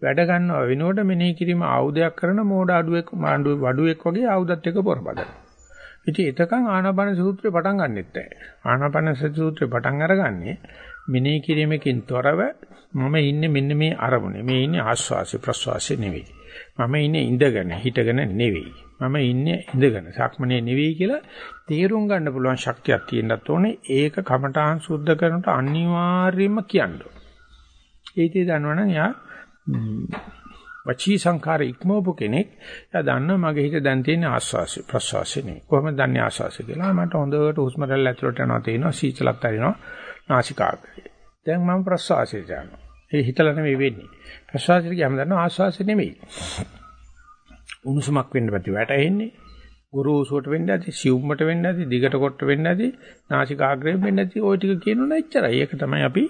වැඩ ගන්නව වෙනකොට මෙනෙහි කිරීම ආයුධයක් කරන මෝඩ අඩුවෙක් මාඬුවේ වඩුවෙක් වගේ ආයුධත් එක්ක පොරබදන. ඉතින් එතකන් ආනාපාන සූත්‍රය පටන් ගන්නෙත් නැහැ. ආනාපාන සූත්‍රය පටන් අරගන්නේ මෙනෙහි කිරීමකින් තොරව මම ඉන්නේ මෙන්න මේ අරමුණේ. මේ ඉන්නේ ආස්වාසි ප්‍රස්වාසි නෙවෙයි. මම ඉන්නේ ඉඳගෙන හිටගෙන නෙවෙයි. මම ඉන්නේ ඉඳගෙන සක්මනේ නෙවෙයි කියලා තේරුම් ගන්න පුළුවන් ශක්තියක් තියෙන්නත් ඕනේ. ඒක කමඨාන් සුද්ධ කරනට අනිවාර්යයෙන්ම කියන්න ඕනේ. ඒකේ දන්නවනම් යා වචී සංඛාර ඉක්මවපු කෙනෙක් එයා දන්නවා මගේ හිත දැන් තියෙන ආස්වාසි ප්‍රස්වාසි නෙවෙයි. කොහොමද දන්නේ ආස්වාසි කියලා? මට හොඳට හුස්ම රැල්ල ඇතුළට යනවා තේනවා සීතලක් දැනෙනවා නාසිකාග්‍රේ. දැන් මම ප්‍රස්වාසයට යනවා. ඒ හිතලා නෙවෙයි වෙන්නේ. ප්‍රස්වාසයට ගියාම දන්නවා ආස්වාසි නෙවෙයි. උණුසුමක් වෙන්න පැති වැටෙන්නේ. ගුරුසුවට වෙන්න ඇති, සියුම්මට වෙන්න ඇති, දිගට කොට වෙන්න ඇති, නාසිකාග්‍රයෙන් වෙන්න ඇති. ওই ටික කියනොත් එච්චරයි. ඒක තමයි අපි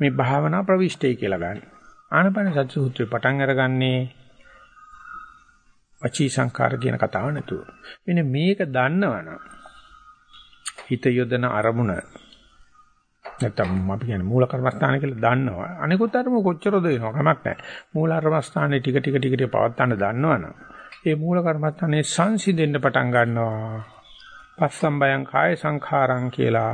මේ භාවනා ප්‍රවිෂ්ඨය කියලා ගන්නේ. ආනපන සති සූත්‍රේ පටන් අරගන්නේ වචී සංකාර කියන කතාව නැතුව. මෙන්න මේක දන්නවනම් හිත යොදන අරමුණ නැත්තම් අපි කියන්නේ මූල කර්මස්ථාන කියලා දන්නවා. අනිකුත් අරමුණ කොච්චර දෙනව කමක් නැහැ. මූල කර්මස්ථානේ ටික ටික ටික ටික පවත් ගන්න දන්නවනම් ඒ මූල කර්මස්ථානේ සංසිඳෙන්න පටන් ගන්නවා. පස්සම්බයං කාය සංඛාරං කියලා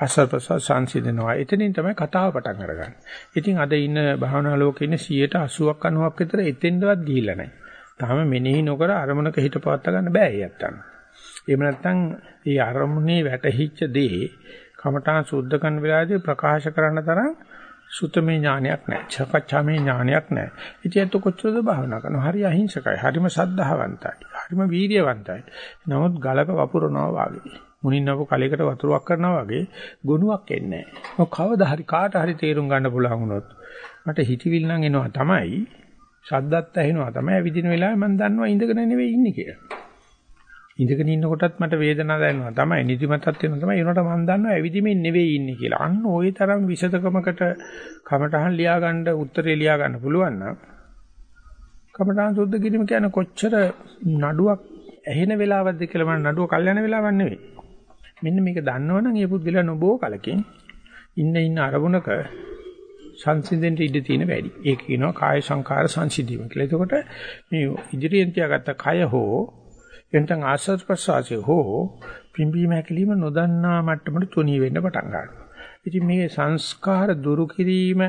අසර්පස සංසිඳනවා. එතනින් තමයි කතාව පටන් අරගන්නේ. ඉතින් අද ඉන්න භාවනා ලෝකේ ඉන්න 180ක් 90ක් විතර එතෙන්දවත් ගිහිල්ලා නැහැ. තාම මෙනෙහි නොකර අරමුණක හිත පවත්වා ගන්න බෑ යත්තන්. එහෙම නැත්නම් ඒ අරමුණේ වැටහිච්ච දේ කමඨාන් සුද්ධ කරන වෙලාවේදී ප්‍රකාශ කරන්න තරම් සුතමේ ඥානයක් නැහැ. චකච්ඡාමේ ඥානයක් නැහැ. ඉතින් ඒත් කොච්චරද භාවනා කරනවා. හරි අහිංසකයි. හරිම සද්ධාවන්තයි. හරිම වීර්යවන්තයි. නමුත් ගලක වපුරනවා වගේ. මුනින්නව කලයකට වතුරක් කරනවා වගේ ගුණයක් එන්නේ නැහැ. කවදා හරි කාට හරි තේරුම් ගන්න පුළුවන් වුණොත් මට හිතවිල් නම් එනවා තමයි. ශබ්දත් ඇහෙනවා තමයි. විදින වෙලාවේ මම දන්නවා ඉඳගෙන නෙවෙයි ඉන්නේ කියලා. ඉඳගෙන ඉන්නකොටත් මට වේදනාවක් දැනෙනවා තමයි නිදිමතක් වෙනවා තමයි ඒනට මම දන්නවා ඇවිදිමින් නෙවෙයි ඉන්නේ කියලා. අන්න ওই තරම් විෂදකමකට කමටහන් ලියා ගන්න උත්තරේ ලියා ගන්න පුළුවන් නම් කමටහන් සුද්ධ කිරීම කියන්නේ කොච්චර නඩුවක් ඇහෙන වෙලාවක්ද කියලා මම නඩුව කල්යන වෙලාවක් නෙවෙයි. මෙන්න මේක දන්නවනම් ඒ පුද්ගලයා නොබෝ කලකින් ඉන්න ඉන්න අරමුණක සංසිඳෙන්න ඉඩ තියෙන වැඩි. ඒක කියනවා කාය සංකාර සංසිඳීම කියලා. එතකොට මේ ඉදිරියෙන් තියාගත්ත කය හෝ එතෙන් ආස්වාද ප්‍රසවාසය හෝ පිම්බීම හැකලීම නොදන්නා මට්ටමට තුනී වෙන්න පටන් ගන්නවා. ඉතින් මේ සංස්කාර දුරු කිරීම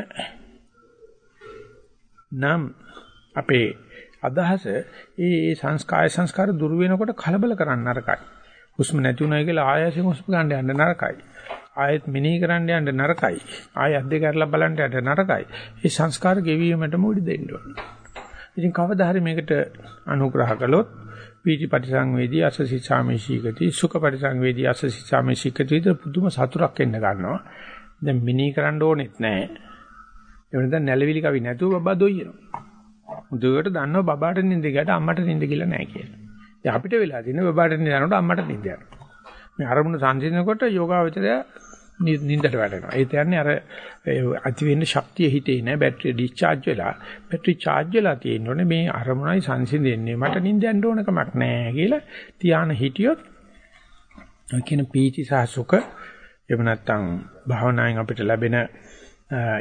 නම් අපේ අදහස ඒ සංස්කාය සංස්කාර දුරු වෙනකොට කලබල කරන්න නරකයි. හුස්ම නැති උනායි කියලා ආයෙත් හුස්ම ගන්න යන්න නරකයි. ආයෙත් මිනී කරන්න යන්න නරකයි. ආයෙ අද්දේ කරලා බලන්න යන්න නරකයි. මේ සංස්කාර ගෙවීමට මුඩි දෙන්න ඕනේ. ඉතින් කවදා හරි මේකට අනුග්‍රහ කළොත් පීති පරිසංවේදී අසසි සාමේශීකති සුඛ පරිසංවේදී අසසි සාමේශීකති විතර පුදුම සතුටක් එන්න ගන්නවා. දැන් මිනී කරන්න ඕනෙත් නැහැ. ඒ වෙනද නැලවිලි කවි නැතුව බබා දොයිනවා. මුදුවට දන්නව බබාට නිින්ද ගියට අම්මට නිින්ද කියලා නැහැ කියලා. ඉතින් අපිට වෙලා තියෙන්නේ බබාට නිින්ද යනකොට අම්මට නිින්ද යනවා. මේ අරමුණ සංසිඳනකොට යෝගාවචරය නිින්දට වැටෙනවා. ඒ කියන්නේ අර ඇති වෙන්න ශක්තිය හිතේ නෑ බැටරිය ඩිස්චාර්ජ් වෙලා බැටරි charge වෙලා තියෙනෝනේ මේ අරමුණයි සංසිඳෙන්නේ මට නිින්ද යන්න ඕන කමක් නෑ කියලා තියාන හිටියොත් කියන පීති සහ සුඛ එහෙම නැත්නම් භාවනාවෙන් අපිට ලැබෙන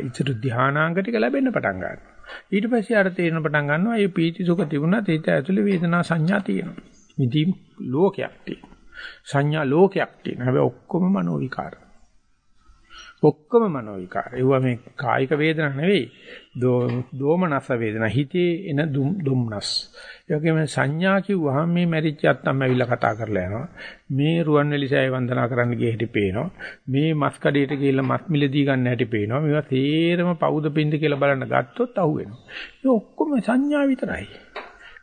ඉතුරු ධානාංග ටික ලැබෙන්න පටන් ගන්නවා. ඊට පස්සේ අර තේරෙන පටන් ගන්නවා මේ පීති සුඛ තිබුණත් හිත ඇතුලේ වේදනා සංඥා තියෙනවා. මිදීම් ලෝකයක් තියෙනවා. සංඥා ලෝකයක් තියෙනවා. හැබැයි ඔක්කොම මනෝ විකාර. ඔක්කොම මනෝ විකාර. ඒවා මේ කායික වේදනා නෙවෙයි. දෝමනස වේදනා. හිතේ එන දුම්නස්. ඒ වගේම සංඥා කිව්වහම මේ මැරිච්ච අත්තම් ඇවිල්ලා කතා කරලා යනවා. මේ රුවන්වැලිසෑය වන්දනා කරන්න ගිය හැටි පේනවා. මේ මස් කඩේට ගිහිල්ලා මස් මිලදී ගන්න හැටි පේනවා. මේවා තේරම පවුද පින්ද කියලා බලන්න ගත්තොත් අහුවෙනවා. මේ ඔක්කොම සංඥා විතරයි.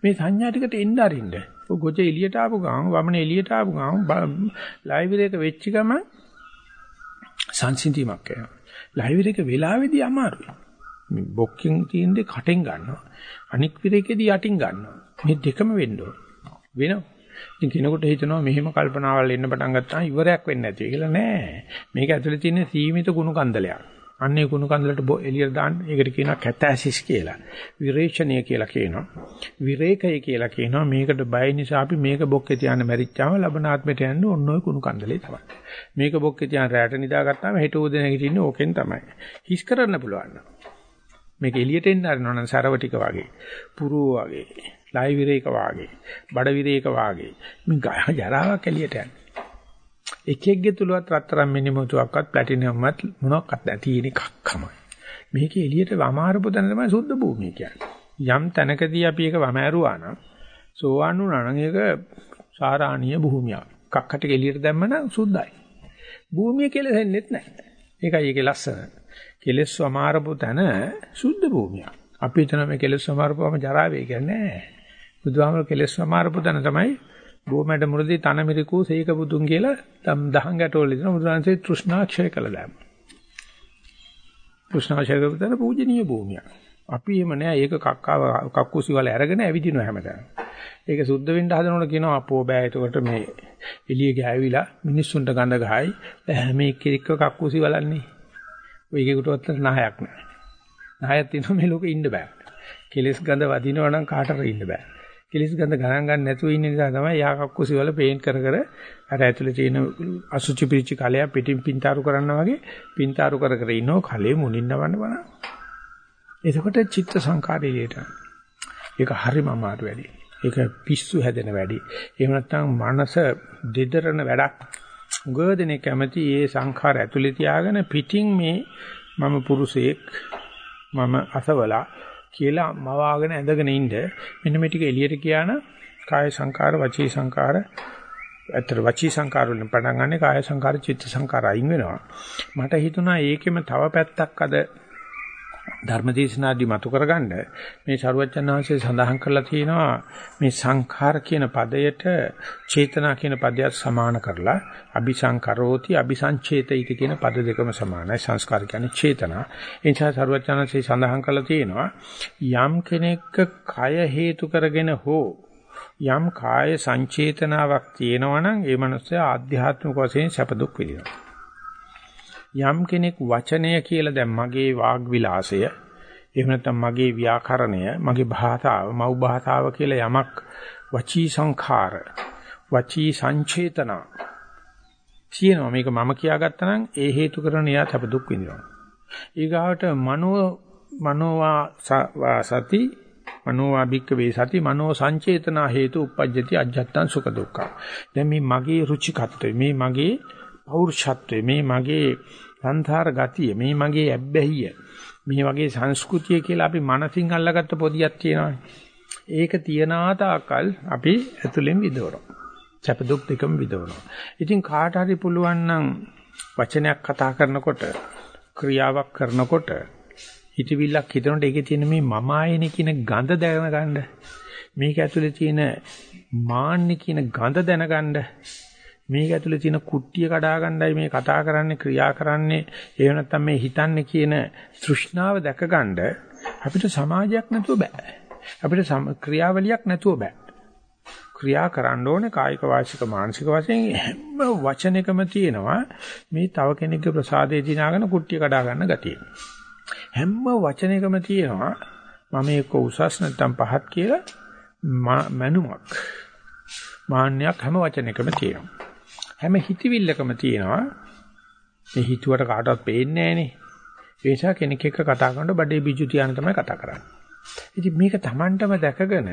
මේ සංඥා ටිකට එන්න අරින්න. ඔය ගොජ එළියට ආපු ගමන් වමන එළියට ආපු ගමන් ලයිව් එක වෙච්ච ගමන් සංසිඳීමක් එනවා. ලයිව් එක වෙලාවේදී අමාරුයි. මේ බොක්කින් තියෙන්නේ කටෙන් ගන්නවා. අනික් විරේකේදී යටින් ගන්නවා. මේ දෙකම වෙන්න ඕන. වෙනවා. ඉතින් කෙනෙකුට හිතනවා මෙහෙම කල්පනාවල් එන්න පටන් ගත්තාම ඉවරයක් වෙන්නේ නැති කියලා නෑ. මේක ඇතුලේ තියෙන සීමිත කුණු කන්දලයක්. අන්නේ කුණු කන්දලට එළියට දාන්න ඒකට කියනවා කැතැසිස් කියලා. විරේචනය කියලා කියනවා. විරේකය කියලා කියනවා මේකට බය නිසා අපි මේක බොක්කේ තියන්න මැරිච්චාම ලබන ආත්මයට යන්නේ ඔන්න ඔය කුණු කන්දලේ තමයි. මේක බොක්කේ තියන් රැට නිදාගත්තාම හෙට උදේ නැගිටින්නේ ඕකෙන් තමයි. හිස් කරන්න පුළුවන්. මේක එළියට එන්න හරිනවා නම් සරව ටික වගේ. පුරුව වගේ. ලයි විරේක වාගේ, බඩ විරේක වාගේ. මේ ජරාවක් එළියට යන්නේ. එකෙක්ගේ තුලවත් රත්තරන් මිනිමුතුවක්වත් ප්ලැටිනම්වත් මොනක්වත් නැති තියෙන එකක්මයි. මේක එළියට වමාරපු තැන තමයි සුද්ධ භූමිය කියන්නේ. යම් තැනකදී අපි ඒක වමෑරුවා නම් සෝවාන් වුණා නම් ඒක සාරාණීය භූමියක්. කක්කට එළියට දැම්ම නම් සුද්ධයි. භූමිය කෙලෙසෙන්නෙත් නැහැ. ඒකයි ඒකේ ලස්සන. කෙලස් වමාරපු තැන සුද්ධ භූමියක්. අපි හිතන මේ කෙලස් වමාරපුවම ජරා වේ කියන්නේ නැහැ. බුදුහාමර කෙලස් සමාරපු දන තමයි බොමැඩ මුරදී තනමිරිකු සීක බුදුන් කියලා තම් දහං ගැටවල ඉතන බුදුරන්සේ තෘෂ්ණාක්ෂය කළ දැම්ම. තෘෂ්ණාක්ෂය කරන පූජනීය භූමිය. අපි එහෙම නෑ ඒක කක්කාව කක්කුසි වල අරගෙන ඇවිදිනවා හැමදාම. ඒක සුද්ධ වෙන්න හදනකොට කියනවා අපෝ බෑ එතකොට මේ එළිය ගෑවිලා මිනිස්සුන්ට ගඳ ගහයි. හැම එක්කෙනෙක් කක්කුසි වලන්නේ. ඔය එකෙකුටවත් නහයක් නෑ. නහයක් තියෙනවා මේ ලෝකෙ ඉන්න බෑ. කෙලස් ගඳ වදිනවා නම් කාටවත් ඉන්න බෑ. කිලිස් ගඳ ගණන් ගන්න නැතුව ඉන්න නිසා තමයි යා කක්කුසි වල පේන්ට් කර කර අර ඇතුලේ තියෙන අසුචි පිරිච්ච කලයක් පිටින් පින්තාරු කරනවා වගේ පින්තාරු කර කර ඉන්නෝ කලේ මුලින් නවන්න බන. එතකොට චිත්ත සංකාරයේට ඒක හරිම අමාරු වැඩි. ඒක පිස්සු හැදෙන වැඩි. එහෙම නැත්නම් මනස දෙදරන වැඩක්. උගදෙනේ කැමති ඒ සංඛාර ඇතුලේ තියාගෙන පිටින් මේ මම පුරුෂයෙක් මම අසවලා කියලා මවාගෙන ඇඳගෙන ඉන්න. මෙන්න මේ ටික එළියට ගියා නම් කාය සංකාර වචී සංකාර ඇත්තට වචී සංකාර වලින් පටන් ගන්න කාය සංකාර චිත්ත සංකාර අයින් වෙනවා. මට හිතුණා ඒකෙම තව පැත්තක් අද ධර්මදේශනාදී මතු කරගන්න මේ සරුවච්චන් වහන්සේ සඳහන් කරලා තියෙනවා මේ සංඛාර කියන පදයට චේතනා කියන පදයට සමාන කරලා අபிසංකරෝති අபிසංචේතිත කියන පද දෙකම සමානයි. සංස්කාර කියන්නේ චේතනා. ඒ නිසා සරුවච්චන් වහන්සේ සඳහන් කරලා තියෙනවා යම් කෙනෙක් කය හේතු කරගෙන හෝ යම් කාය සංචේතනාවක් තියෙනවා නම් ඒ මනුස්සයා ආධ්‍යාත්මික වශයෙන් සැප දුක් විඳිනවා. යම් කෙනෙක් වචනය කියලා දැන් මගේ වාග් විලාසය එහෙම නැත්නම් මගේ ව්‍යාකරණය මගේ භාෂාව මව් භාෂාව කියලා යමක් වචී සංඛාර වචී සංචේතන තියෙනවා මේක මම කියාගත්තා නම් ඒ හේතු කරන එයා තප දුක් විඳිනවා. ඊගාවට මනෝ මනෝවා සති මනෝවා භික්කවේ සති මනෝ සංචේතනා හේතු උපජ්ජති අජ්ජත්තං සුඛ දුක්ඛ. දැන් මේ මගේ රුචිකත්වය මේ මගේ පෞරුෂත්වය මේ මගේ සංසාර ගතිය මේ මගේ ඇබ්බැහිය මේ වගේ සංස්කෘතිය කියලා අපි මනසින් අල්ලගත්ත පොදියක් තියෙනවානේ. ඒක තියනා තාකල් අපි ඇතුලෙන් විදවනවා. සැප දුක් දෙකම විදවනවා. ඉතින් කාට හරි පුළුවන් නම් වචනයක් කතා කරනකොට ක්‍රියාවක් කරනකොට හිතවිල්ලක් හිතනකොට ඒකේ තියෙන මේ මම ආයනේ කියන ගඳ දැනගන්න මේක ඇතුලේ තියෙන මාන්නේ කියන ගඳ දැනගන්න මේක ඇතුලේ තියෙන කුට්ටිය කඩා ගන්නයි මේ කතා කරන්නේ ක්‍රියා කරන්නේ. එහෙම නැත්නම් මේ හිතන්නේ කියන තෘෂ්ණාව දැකගන්න අපිට සමාජයක් නැතුව බෑ. අපිට ක්‍රියාවලියක් නැතුව බෑ. ක්‍රියා කරන්න ඕනේ කායික වාචික මානසික වශයෙන් හැම වචනයකම තියෙනවා මේ තව කෙනෙක්ගේ ප්‍රසාදේ දිනාගෙන කුට්ටිය කඩා ගන්න ගතිය. හැම වචනයකම තියෙනවා මම ඒක උසස් නැත්නම් පහත් කියලා මනුමක්. මාන්නයක් හැම වචනයකම තියෙනවා. හැම හිතවිල්ලකම තියෙනවා මේ හිතුවට කාටවත් පේන්නේ නැහනේ. ඒ නිසා කෙනෙක් එක්ක කතා කරනකොට බඩේ බිජු තියාන තමයි කතා කරන්නේ. ඉතින් මේක Tamanටම දැකගෙන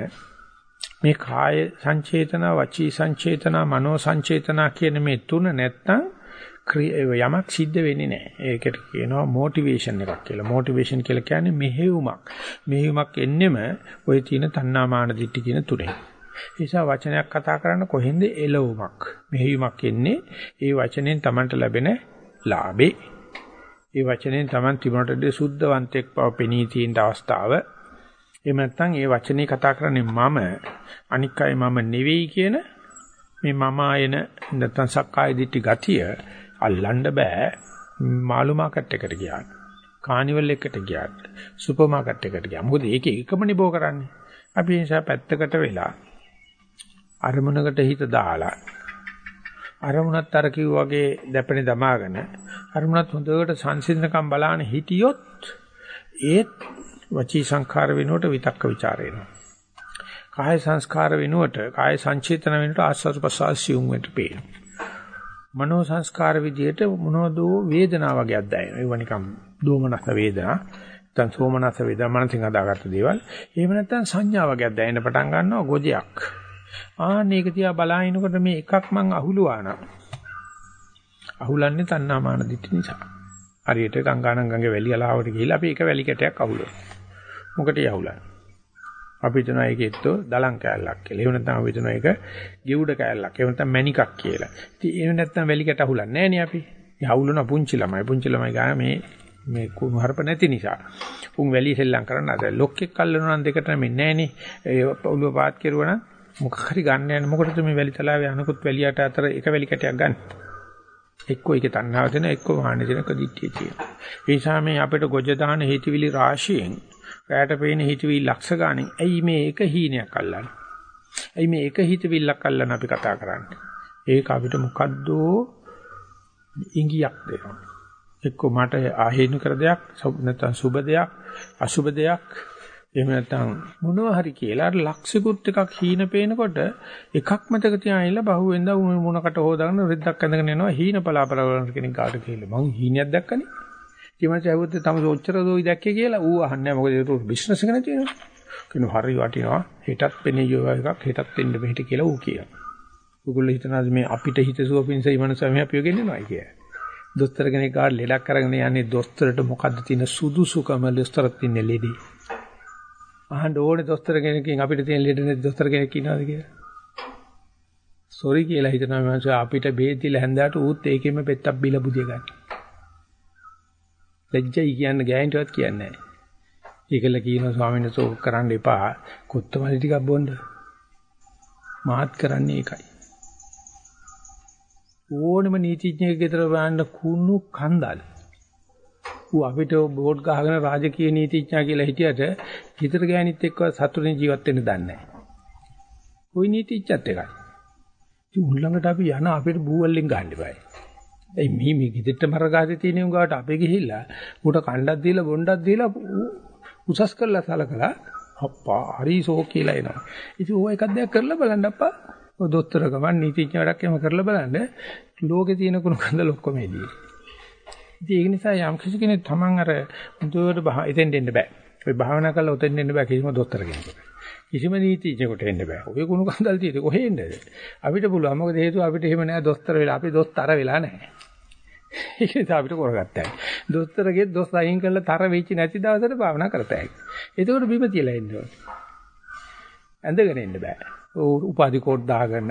මේ කාය සංචේතන, වචී සංචේතන, මනෝ සංචේතන කියන මේ තුන නැත්තම් යමක් සිද්ධ වෙන්නේ නැහැ. ඒකට කියනවා මොටිවේෂන් එකක් කියලා. මොටිවේෂන් කියලා කියන්නේ මෙහෙයුමක්. මෙහෙයුමක් එන්නෙම ওই තියෙන තණ්හාමාන දිට්ඨි කියන තුනේ. නිසා වචනයක් කතා කරන්න කොහෙන්ද එළවුමක්. මෙහෙයුමක් එන්නේ ඒ වචනෙන් Tamanට ලැබෙන ලාභේ. ඒ වචනෙන් Taman තිබුණටදී සුද්ධවන්තෙක් බව පෙනී තියෙන අවස්ථාව. එහෙම නැත්නම් ඒ වචනේ කතා කරන්නේ මම අනික් අය මම නෙවෙයි කියන මේ මම ආයන නැත්නම් සක්කාය දිට්ඨි ගතිය අල්ලන්න බෑ මාළු මාකට් එකට ගියාට කානිවල් එකට ගියාට සුපර් මාකට් එකට ගියා මොකද ඒකේ එකමනේ බෝ කරන්නේ අපි ඒ නිසා පැත්තකට වෙලා අරමුණකට හිත දාලා අරමුණත් අර කිව්වාගේ දැපෙන දමාගෙන අරමුණත් හොඳට සංසිඳනකම් බලාන හිටියොත් ඒත් වචී සංඛාර වෙනුවට විතක්ක ਵਿਚාර එනවා. කාය සංස්කාර වෙනුවට කාය සංචේතන වෙනුවට ආස්වාද ප්‍රසආසියුම් වෙට පේනවා. මනෝ සංස්කාර විදියට මොනවදෝ වේදනාව වගේක් දැනෙනවා. ඒව නිකම් දෝමනස වේදනා, නැත්නම් සෝමනස වේදනා මනසින් හදාගත්ත දේවල්. එහෙම නැත්නම් සංඥා වගේක් දැනෙන්න පටන් ගන්නවා ගොජයක්. ආන්න ඒක තියා බලාගෙනකොට මේ එකක් මං අහුලුවා නම් අහුලන්නේ තණ්හාමාන දිට්ඨි නිසා. හරියට ගංගානම් ගඟේ වැලි අලාවට ගිහිල්ලා අපි එක වැලි කැටයක් අහුලුවා. මොකටද යහුලන්නේ? අපි හිතනවා ඒක එක්තෝ දලං කෑල්ලක් කියලා. එහෙම නැත්නම් අපි හිතනවා ඒක ගිවුඩ කෑල්ලක්. එහෙම නැත්නම් මැණිකක් කියලා. ඉතින් එහෙම නැත්නම් වැලි කැට අහුලන්නේ නැහැ නේ අපි. යහුලන පුංචි ළමයි. පුංචි ළමයි ගාන මේ මේ කුමහරප නැති නිසා. උන් වැලි සෙල්ලම් කරන්න අද ලොක්කෙක් අල්ලනවා නම් දෙකට නෙමෙයි නෑනේ. ඒ ඔළුව පාත් කෙරුවා නම් මොකක් හරි ගන්න යන මොකටද මේ වැලි තලාවේ අනකුත් වැලියට අතර එක වැලි කැටයක් ගන්න. එක්කෝ ඒකේ තණ්හාව දෙන එක්කෝ වාහන දෙන කදිට්ඨිය තියෙන. ඒ නිසා මේ අපිට ගොජ දාන හේතුවිලි රාශියෙන් රැයට පේන හිතවිලි ලක්ෂ ගාණෙන් ඇයි මේ එක හීනයක් අල්ලන්නේ? ඇයි මේ එක හිතවිල්ලක් අල්ලන අපි කතා කරන්නේ? ඒක අපිට මොකද්ද ඉංගියක් දෙනවා. එක්ක මට ආහේනු කර දෙයක් නැත්නම් සුබ දෙයක් අසුබ දෙයක් එහෙම නැත්නම් මොනවා හරි කියලා අර ලක්ෂිකුත් එකක් හීන පේනකොට එකක් මතක තියාගෙන බහුවෙන්ද මොනකට හොදාගෙන රෙද්දක් ඇඳගෙන යනවා හීන පලාපල වල කෙනෙක් කාට කියලා මං හීනයක් දැක්කනේ ඊමණට ඇහුවොත් තම ඔච්චර දෝයි දැක්කේ කියලා ඌ අහන්නේ මොකද ඒක බිස්නස් එක නැතිනවා. කියන හරි වටිනවා. හෙටත් පෙනියෝ එකක් හෙටත් එන්න මෙහෙට කියලා ඌ කියනවා. උගුල්ල හිතනවාද මේ අපිට හිතසුව පිණිස ඊමණස මේ අපිව ගෙන්නනවා කියලා. දොස්තර කෙනෙක් ගාඩ ලෙඩක් අරගෙන යන්නේ දොස්තරට මොකද්ද තියෙන සුදුසුකම දොස්තරත් ඉන්නේ ලෙඩේ. අහන්න ඕනේ දොස්තර කෙනකින් අපිට තියෙන ලෙඩ නැති දොස්තර කෙනෙක් ඉන්නවද කියලා. සෝරි කියලා හිතනවා මම අපිට බේත් දීලා හැන්දාට ඌත් ඒකෙම පෙත්තක් බීලා බුදිය ගන්න. ලැජ්ජයි කියන්න ගෑනිටවත් කියන්නේ නැහැ. ඒකල කියනවා ස්වාමීන් වහන්සේ ඕක කරන්න එපා. කොත්තමලි ටිකක් බොන්න. මාත් කරන්නේ ඒකයි. ඕනම නීතිඥයෙක් ගෙදර බලන්න කුණු කන්දල්. ඌ අපිට බෝඩ් ගහගෙන රාජකීය නීතිඥයා කියලා හිටියට හිතර ගෑනිත් එක්ක සතුටින් ජීවත් වෙන්න දන්නේ නැහැ. ওই නීතිඥයත් එකයි. ඉතින් උල්ලඟට අපි යන අපිට බූවල්ලෙන් ගන්න බෑ. ඒ මේ මේ ගෙදරට මරගාතේ තියෙන උගාට අපේ ගිහිල්ලා ඌට කණ්ඩක් දීලා බොණ්ඩක් දීලා උසස් කරලා සලකලා අප්පා හරි ෂෝ කියලා එනවා. ඉතින් ඕව එකක් දෙයක් කරලා බලන්න අප්පා. ඔය දොස්තර ගමන් නීතිඥ වැඩක් එහෙම කරලා බලන්න ලෝකේ තියෙන කුණු කන්ද ලොක්කම එළියේ. ඉතින් ඒක නිසා යම් කිසි කෙනෙක් Taman අර මුදුවට එතෙන් දෙන්න බෑ. ඔය භාවනා කරලා උතෙන් දෙන්න බෑ කිසිම දොස්තර කෙනෙකුට. කිසිම නීතිඥයෙකුට එන්න බෑ. ඔය කුණු කන්දල් තියෙන්නේ කොහේ එන්නද? අපිට පුළුවන්. මොකද හේතුව අපිට එහෙම නෑ දොස්තර වෙලා. අපි දොස්තර වෙලා නෑ. ඒක නිසා අපිට කරගත්තා. දොස්තරගේ දොස් අයින් කරලා තර වෙච්ච නැති දවසට භාවනා කරතයි. එතකොට බිම තියලා ඉන්න ඕනේ. ඇඳගෙන ඉන්න බෑ. උපාධි කෝඩ් දාගෙන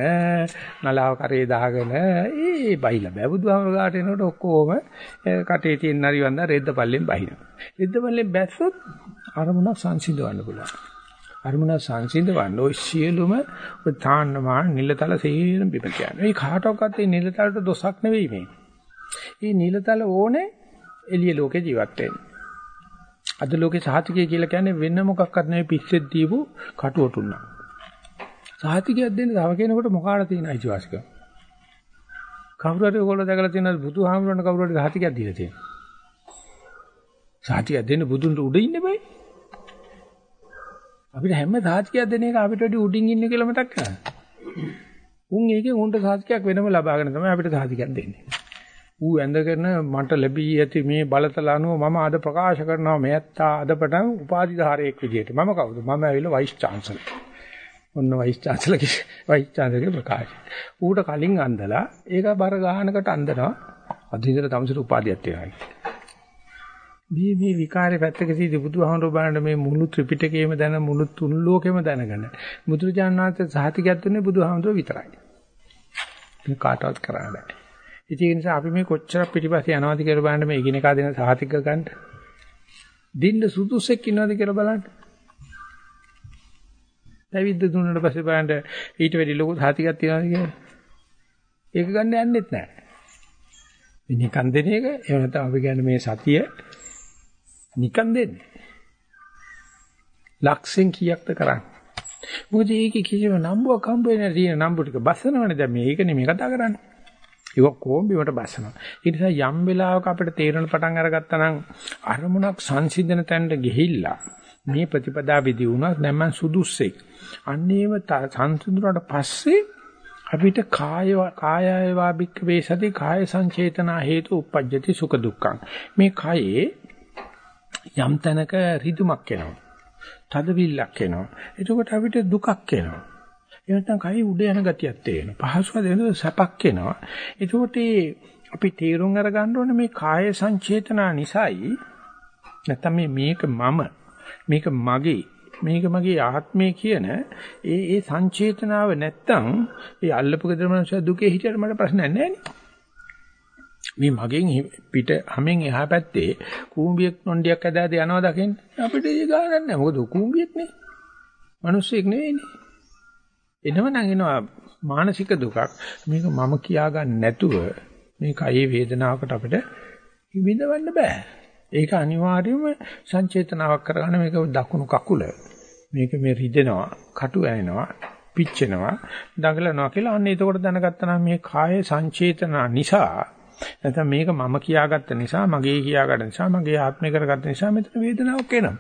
නලාව කරේ දාගෙන ඒ බයිලා බෑ බුදුහාමර ගාට එනකොට ඔක්කොම කටේ තියෙන හරිවන්ද රෙද්ද පල්ලෙන් බහිනවා. රෙද්ද පල්ලෙන් බැස්සොත් අරමුණක් සංසිඳවන්න පුළුවන්. අරමුණ සංසිඳවන්න ওই සියලුම ඔය තාන්නමා නිලතල සේරම බිම කියන්නේ. මේ කාටවත් මේ නිලතලට දොසක් නෙවෙයි මේ. මේ නිලතල ඕනේ එළිය ලෝකේ ජීවත් වෙන්න. අද ලෝකේ සහතිකය කියලා කියන්නේ වෙන මොකක්වත් නෙවෙයි පිස්සෙත් දීපු කටුවටුන්න. සහතිකයක් දෙන්න තව කෙනෙකුට මොකාට තියෙන අයිතිවාසිකම? කවුරු හරි ඔයගොල්ලෝ දැකලා තියෙනවද බුදුහාමුදුරන් කවුරු හරි සහතිකයක් දීලා තියෙනවා. සහතිකයක් දෙන්න බුදුන්ට උඩ ඉන්න බෑ. අපිට හැම සහතිකයක් දෙන එක අපිට වැඩි උඩින් ඉන්න කියලා මතක් කරගන්න. උන් ඒකෙන් උන්ට සහතිකයක් වෙනම ලබාගෙන තමයි අපිට සහතිකයක් දෙන්නේ. ඌ ඇඳගෙන මට ලැබී ඇති මේ බලතල අනුව මම අද ප්‍රකාශ කරනවා මෙයත්තා අද පටන් උපාධිධාරයෙක් විදියට. මම කවුද? මම ඇවිල්ලා වයිස් චාන්සලර්. ඔන්න වයිස් චාන්සලර්ගේ වයිස් චාන්සලර්ගේ ප්‍රකාශය. ඌට කලින් අන්දලා ඒක බර ගහනකට අන්දනවා. අද ඉඳලා තමසර උපාධියක් තියෙනවා. මේ මේ විකාරේ පැත්තක සීදී බුදුහාමුදුරුවෝ බලන්න මේ මුළු ත්‍රිපිටකයේම දැන මුළු තුන් ලෝකෙම දැනගෙන බුදුරජාණන් වහන්සේ සහතිකයක් දුන්නේ බුදුහාමුදුරුවෝ විතරයි. මේ කාටවත් කරන්න බෑ. ඉතින් ඒ නිසා අපි මේ කොච්චර පිටිපස්සේ යනවද කියලා බලන්න මේ ඉගෙනකා දෙන සහතික ගන්න. දින්න සුදුසෙක් ඉන්නවද කියලා බලන්න. පැවිද්ද දුන්නාට පස්සේ බලන්න ඊට වැඩි ලොකු සහතිකයක් තියනවද කියලා. ඒක ගන්න යන්නෙත් නෑ. නිකන් දෙන එක එහෙම නැත්නම් අපි කියන්නේ මේ සතිය නිකන් දෙන්නේ. ලක්ෂෙන් කීයක්ද කරන්නේ? මොකද ඒකේ කිසිම නම්බුවක් හම්බ වෙන්නේ නැහැ. නම්බු ටික බස්සනවනේ දැන් මේක නෙමෙයි කතා කරන්නේ. ඒක කොම්බිවට බස්සනවා. ඒ නිසා යම් වෙලාවක අපිට තේරෙන පටන් අරගත්තා නම් අරමුණක් සංසිඳන තැනට ගිහිල්ලා මේ ප්‍රතිපදා විදි වුණා දැන් මං සුදුස්සෙක්. අන්නේව සංසිඳුණාට පස්සේ අපිට කාය කායය වාබික්ක වේසති කාය සංචේතනා හේතු උපජ්ජති සුඛ දුක්ඛං. මේ කයේ යම් තැනක රිදුමක් එනවා. තදවිල්ලක් එනවා. එතකොට අපිට දුකක් එනවා. ඒ නැත්නම් කයි උඩ යන ගතියක් තේරෙනවා. පහසුව දෙන සැපක් එනවා. එතකොට අපි තීරුම් අරගන්න ඕනේ මේ කාය සංචේතනා නිසායි නැත්නම් මේ මේක මම මේක මගේ මේක මගේ ආත්මය කියන ඒ ඒ සංචේතනාව නැත්තම් ඒ අල්ලපු gedර මනුස්සය දුකේ හිටියට මට ප්‍රශ්නයක් නැහැ නේ. මේ මගෙන් පිට හැමෙන් එහා පැත්තේ කූඹියක් නොණ්ඩියක් ඇදාද යනවා දකින්න අපිට ඒ ගානක් නැහැ. මොකද කූඹියක් නේ. මිනිස්සෙක් නෙවෙයිනේ එනවනම් එනවා මානසික දුකක්. මේක මම කියා ගන්න නැතුව මේ කයේ වේදනාවකට අපිට විඳවන්න බෑ. ඒක අනිවාර්යයෙන්ම සංචේතනාවක් කරගන්න මේක දකුණු කකුල මේක මේ රිදෙනවා කටු ඇනෙනවා පිච්චෙනවා දඟලනවා කියලා අන්න එතකොට දැනගත්තා නම් මේ කාය සංචේතනා නිසා නැත්නම් මේක මම කියාගත්ත නිසා මගේ කියාගත්ත නිසා මගේ ආත්මය කරගත්ත නිසා මෙතන වේදනාවක් එනවා.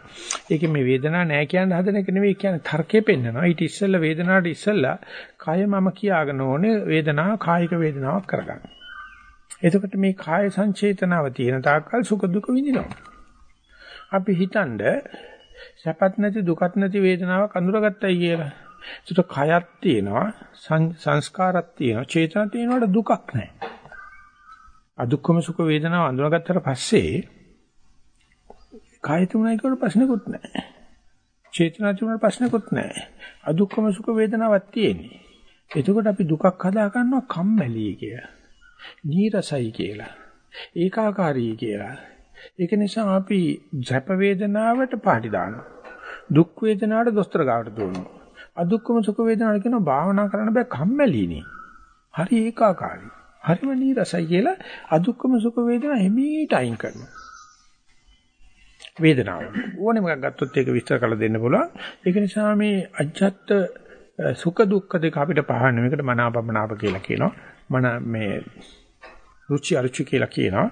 ඒකේ මේ වේදනාවක් නැහැ කියන හදන එක නෙවෙයි කියන්නේ තර්කේ පෙන්නනවා. ඊට ඉස්සෙල්ලා වේදනාවට ඉස්සෙල්ලා කය මම කියාගෙන ඕනේ වේදනාව කායික වේදනාවක් කරගන්න. එතකොට මේ කාය සංචේතනාව තියෙන තාක්කල් සුඛ දුක විඳිනවා. අපි හිතනද සැපත් නැති දුකත් නැති වේදනාවක් අඳුරගත්තයි කියලා. ඒකට කයක් තියෙනවා සංස්කාරات තියෙනවා චේතනා තියෙනවට දුකක් නැහැ. අදුක්කම සුඛ වේදනාව අඳුනගත්තට පස්සේ කාය තුනයි කියන ප්‍රශ්නකුත් නැහැ. චේතනා තුනයි ප්‍රශ්නකුත් නැහැ. අදුක්කම සුඛ වේදනාවක් තියෙන්නේ. එතකොට අපි දුකක් හදා ගන්නවා කම්මැලි කියලා. නීරසයි කියලා. ඒකාකාරී කියලා. ඒක නිසා අපි සැප වේදනාවට පාටි දානවා. දුක් වේදනාවට දොස්තර ගාවට දුවනවා. අදුක්කම සුඛ වේදනාවට කියනවා භාවනා කරන්න බෑ කම්මැලිනේ. හරි ඒකාකාරී. හරිම නීරසයි කියලා අදුක්කම සුඛ වේදනා හිමීට අයින් කරනවා. වේදනාව. ඕනෙම එකක් ගත්තොත් ඒක විස්තර කරලා දෙන්න පුළුවන්. ඒක නිසා මේ අජ්ජත් සුඛ දුක්ඛ දෙක අපිට පහන්න මේකට මනාපමනාප කියලා කියනවා. මන මේ රුචි අරුචි කියලා කියනවා.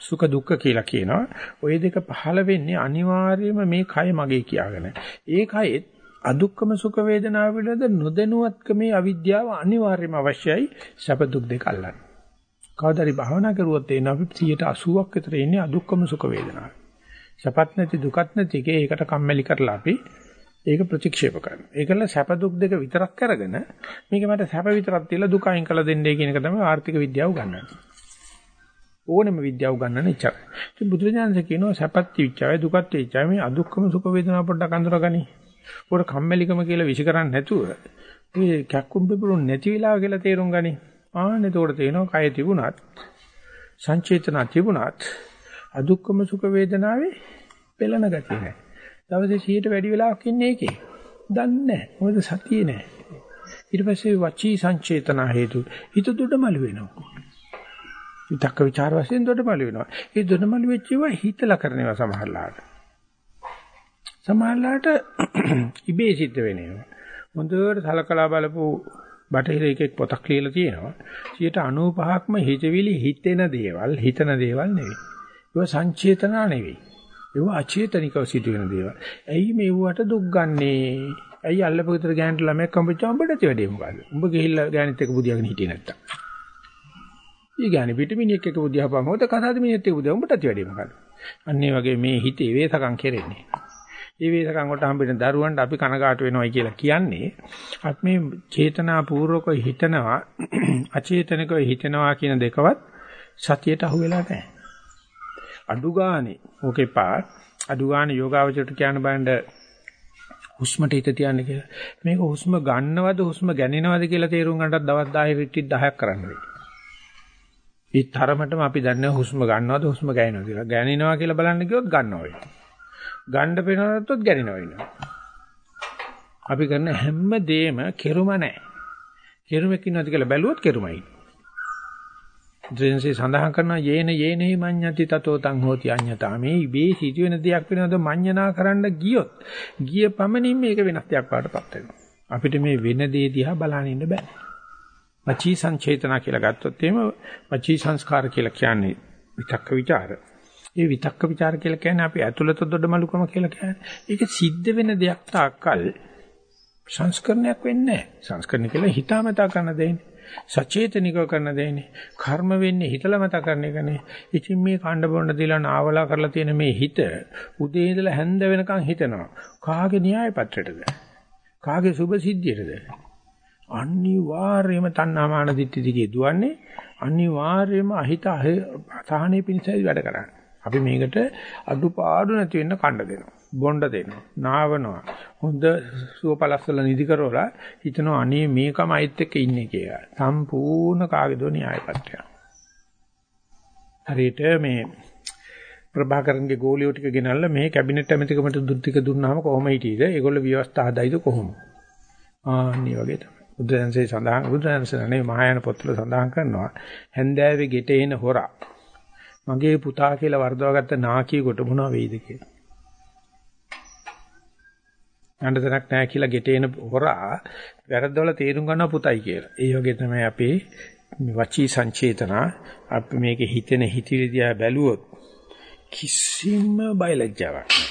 සුඛ දුක්ඛ කියලා කියනවා. ওই දෙක පහළ වෙන්නේ අනිවාර්යයෙන්ම මේ කය මගේ කියාගෙන. ඒ කයෙත් අදුක්කම සුඛ වේදනාව පිළිබඳ නොදැනුවත්කමේ අවිද්‍යාව අනිවාර්යයෙන්ම අවශ්‍යයි සැප දුක් දෙක අල්ලන්න. කවදාරි භාවනා කරුවොත් එන අපි 180ක් විතර ඉන්නේ අදුක්කම සුඛ වේදනාව. සැපත් නැති දුකත් නැති එකේ ඒකට කම්මැලි කරලා අපි ඒක ප්‍රතික්ෂේප කරනවා. ඒකල සැප දුක් දෙක විතරක් කරගෙන මේක මට සැප විතරක් තියලා දුක අයින් කළ දෙන්නේ කියන එක තමයි ආර්ථික විද්‍යාව ගන්නන්නේ. ඕනෙම විද්‍යාව ගන්නන ඉච්චා. ඉතින් බුදුරජාණන් කියනවා සැපත් විචාය දුකත් විචාය මේ අදුක්කම සුඛ වේදනා පොඩ්ඩක් අඳුරගනි. උඩ කම්මැලිකම කියලා විශ් කරන්නේ නැතුව මේ කැක්කුම් පිපුරුන් නැති වෙලාව කියලා තේරුම් ගනි. ආන්න එතකොට තේනවා කය තිබුණත් සංචේතන තිබුණත් අදුක්කම සුඛ වේදනාවේ පෙළෙන ගතිය නැහැ. දවසේ 100ට වැඩි වෙලාවක් ඉන්නේ ඒකේ. දන්නේ නැහැ. මොකද සතියේ නැහැ. ඊට පස්සේ වචී සංචේතන හේතු හිත දුඩමළු වෙනවා. විතක්ක ਵਿਚාර වශයෙන් දුඩමළු වෙනවා. ඒ දුඩමළු වෙච්ච ඒවා හිතලා කරනවා සමහරලාට. සමහරලාට ඉබේ සිද්ධ වෙනවා. හොඳට සලකලා බලපු බටහිර එකෙක් පොතක් ලියලා තියෙනවා. 95%ක්ම හිතවිලි හිතෙන දේවල්, හිතන දේවල් නෙවෙයි. ඒවා සංචේතනා නෙවෙයි. ඒවා අචේතනිකව සිදුවෙන දේවල්. ඇයි මේවට දුක් ගන්නේ? ඇයි අල්ලපු විතර ගෑනට ළමයක් හම්බෙච්චා උඹට ඇති වැඩේ මොකද්ද? උඹ ගිහිල්ලා ගෑනිත් එක්ක බුදියාගෙන හිටියේ නැත්තම්. ඊ ගෑණි පිටමිනියෙක් එක්ක බුදියාපම මොකද කසාද මිනිහෙක් එක්ක බුදියා උඹට ඇති වැඩේ මොකද්ද? අන්න ඒ වගේ මේ හිතේ වේසකම් කෙරෙන්නේ. ඒ වේසකම් වලට හම්බෙන දරුවන්ට අපි කනගාටු වෙනවයි කියලා කියන්නේ අපි මේ චේතනා පූර්වකව හිතනවා අචේතනිකව හිතනවා කියන දෙකවත් සතියට අහු වෙලා නැහැ. අඩු ගානේ ඕකේ පා අඩු ගානේ යෝගාවචරයට කියන බණ්ඩ හුස්මට හිත තියන්න කියලා. මේක හුස්ම ගන්නවද හුස්ම ගැනෙනවද කියලා තේරුම් ගන්නට දවස් 10 රිට්ටිත් 10ක් කරන්න වෙයි. ඒ තරමටම අපි දන්නේ හුස්ම ගන්නවද හුස්ම ගැනෙනවද කියලා. ගැනෙනවා කියලා බලන්න ගියොත් ගන්නවා වෙයි. ගන්න පේනවත්ොත් ගැනෙනවා වෙනවා. අපි කරන හැම දෙයක්ම කෙරුම නැහැ. කෙරුමක් ඉන්නවද කියලා බැලුවොත් කෙරුමයි. ත්‍රිසංසේ සඳහන් කරනවා යේන යේනෙහි මඤ්ඤති තතෝ තං හෝති අඤ්ඤතා මේ ඉබේ සිදුවෙන දෙයක් වෙනවද මඤ්ඤනා කරන්න ගියොත් ගිය පමණින් මේක වෙනස් දෙයක් වඩටපත් වෙනවා අපිට මේ වෙන දේ දිහා බලන්න ඉන්න බෑ පචී සංචේතනා කියලා ගත්තොත් එහෙම පචී සංස්කාර කියලා කියන්නේ විතක්ක ਵਿਚාර. ඒ විතක්ක ਵਿਚාර කියලා කියන්නේ අපි ඇතුළත දොඩමලුකම කියලා කියන්නේ. ඒක සිද්ධ වෙන දෙයක් තාක්කල් සංස්කරණයක් වෙන්නේ නැහැ. සංස්කරණ කියලා හිතාමතා කරන දෙන්නේ. සචේතනිකව කරන දෙන්නේ. කර්ම වෙන්නේ හිතලා මත කරන එකනේ. ඉතින් මේ කණ්ඩ බොන්න දීලා නාවලා කරලා තියෙන මේ හිත උදේ ඉඳලා හැන්ද වෙනකන් හිතනවා. කාගේ න්‍යාය පත්‍රයටද? කාගේ සුභ සිද්ධියටද? අනිවාර්යයෙන්ම තණ්හාමාන දිට්ඨි දිගේ දුවන්නේ අනිවාර්යයෙන්ම අහිත සහනේ පිණිසයි වැඩ කරන්නේ. අපි මේකට අඩුපාඩු නැති වෙන්න කණ්ඩ දෙනවා. බොණ්ඩ දෙනවා. නාවනවා. හොඳ සුවපලස්සල නිදි කරවලා හිතනවා අනේ මේකම අයිත් එක්ක ඉන්නේ කියලා. සම්පූර්ණ කාගේදෝ න්‍යායපත්‍යක්. හරියට මේ ප්‍රභාකරන්ගේ ගෝලියෝ ටික ගෙනල්ලා මේ කැබිනට් ඇමතිකමට දුක් ටික දුන්නාම කොහොම හිටියේද? ඒගොල්ලෝ ව්‍යවස්ථා හදයිද කොහොම? ආන්නේ වගේ තමයි. බුදුරජාණන්සේ සඳහන් බුදුරජාණන්සේ නේ මහායාන පොත්වල සඳහන් කරනවා හැන්දෑවේ ගෙට එන හොරා මගේ පුතා කියලා වර්ධවගත්ත නාකියෙකුට මොනවා වෙයිද කියලා. යන්න තැනක් නැහැ කියලා ගෙට එන හොරා වැරද්දවල තේරුම් ගන්නවා පුතයි කියලා. ඒ වගේ තමයි අපේ වචී සංචේතන අපි මේකේ හිතෙන හිතිරිදියා බැලුවොත් කිසිම බයලජ්ජාවක් නැහැ.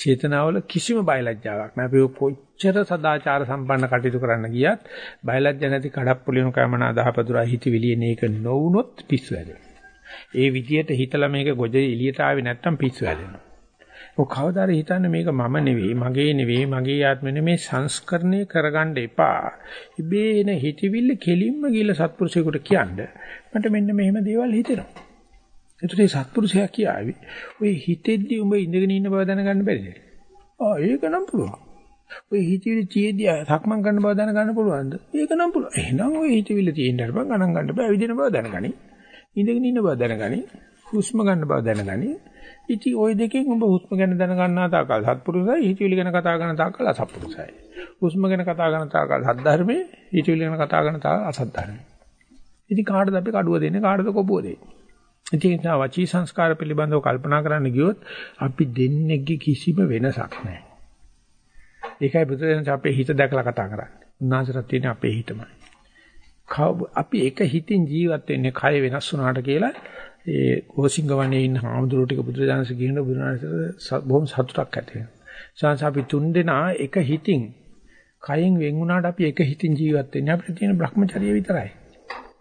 චේතනාවල කිසිම බයලජ්ජාවක් නැහැ. අපි කොච්චර සදාචාර සම්පන්න කටයුතු කරන්න ගියත් බයලජ්ජ නැති කඩප්පුලිනු කමන අදහපතුරා හිතවිලියන එක නොවුනොත් පිස්සු හැදෙනවා. ඒ විදියට හිතලා මේක ගොජේ එළියට ආවේ නැත්තම් පිස්සු හැදෙනවා. ඔය කවදාද හිතන්නේ මේක මම නෙවෙයි, මගේ නෙවෙයි, මගේ ආත්මෙ නෙමේ සංස්කරණය කරගන්න එපා. ඉබේ එන හිතවිල්ල කෙලින්ම ගිල සත්පුරුෂයෙකුට කියන්න මට මෙන්න මෙහෙම දේවල් හිතෙනවා. ඒතරේ සත්පුරුෂයා කියාවි. ඔය හිතෙද්දි උඹ ඉඳගෙන ඉන්න බව දැනගන්න බැරිද? ආ ඒක නම් පුළුවන්. ඔය හිතවිලි තියේදී සක්මන් කරන බව දැනගන්න පුළුවන්ද? ඒක නම් පුළුවන්. එහෙනම් ඔය හිතවිලි තියෙන්න හරි බං ගණන් ගන්න බෑ. විදින බව දැනගනි. ඉඳගෙන ඉන්න බව දැනගනි. හුස්ම ගන්න බව දැනගනි. ඉතින් ওই දෙකෙන් ඔබ හුස්ම ගැන දැනගන්නා තාකල් සත්පුරුසයි, හිතවිලි ගැන කතා කරන තාකල් අසත්පුරුසයි. හුස්ම ගැන කතා කරන තාකල් සද්ධර්මයේ, හිතවිලි ගැන කතා කරන තාකල් අසද්ධර්මයේ. ඉතින් කාටද අපි කඩුව දෙන්නේ, කාටද කොබුව දෙන්නේ? ඉතින් ඒ වචී සංස්කාර පිළිබඳව කල්පනා කරන්න ගියොත් අපි දෙන්නේගේ කිසිම වෙනසක් නැහැ. ඒකයි බුදුරජාණන් අපේ හිත දැකලා කතා කරන්නේ. උන්වහන්සේට තියෙන අපේ හිතමයි. අපි එක හිතින් ජීවත් වෙන්නේ කය වෙනස් වුණාට කියලා ඒ ගෝසිංග වනේ ඉන්න හාමුදුරුවෝ ටික බුදුරජාණන්සේ කියන බුදුරජාණන්සේ බොහොම සතුටක් ඇති වෙනවා. සංස අපි තුන් දෙනා එක හිතින් කයෙන් වෙන් වුණාට අපි එක හිතින් ජීවත් වෙන්නේ අපිට තියෙන Brahmacharya විතරයි.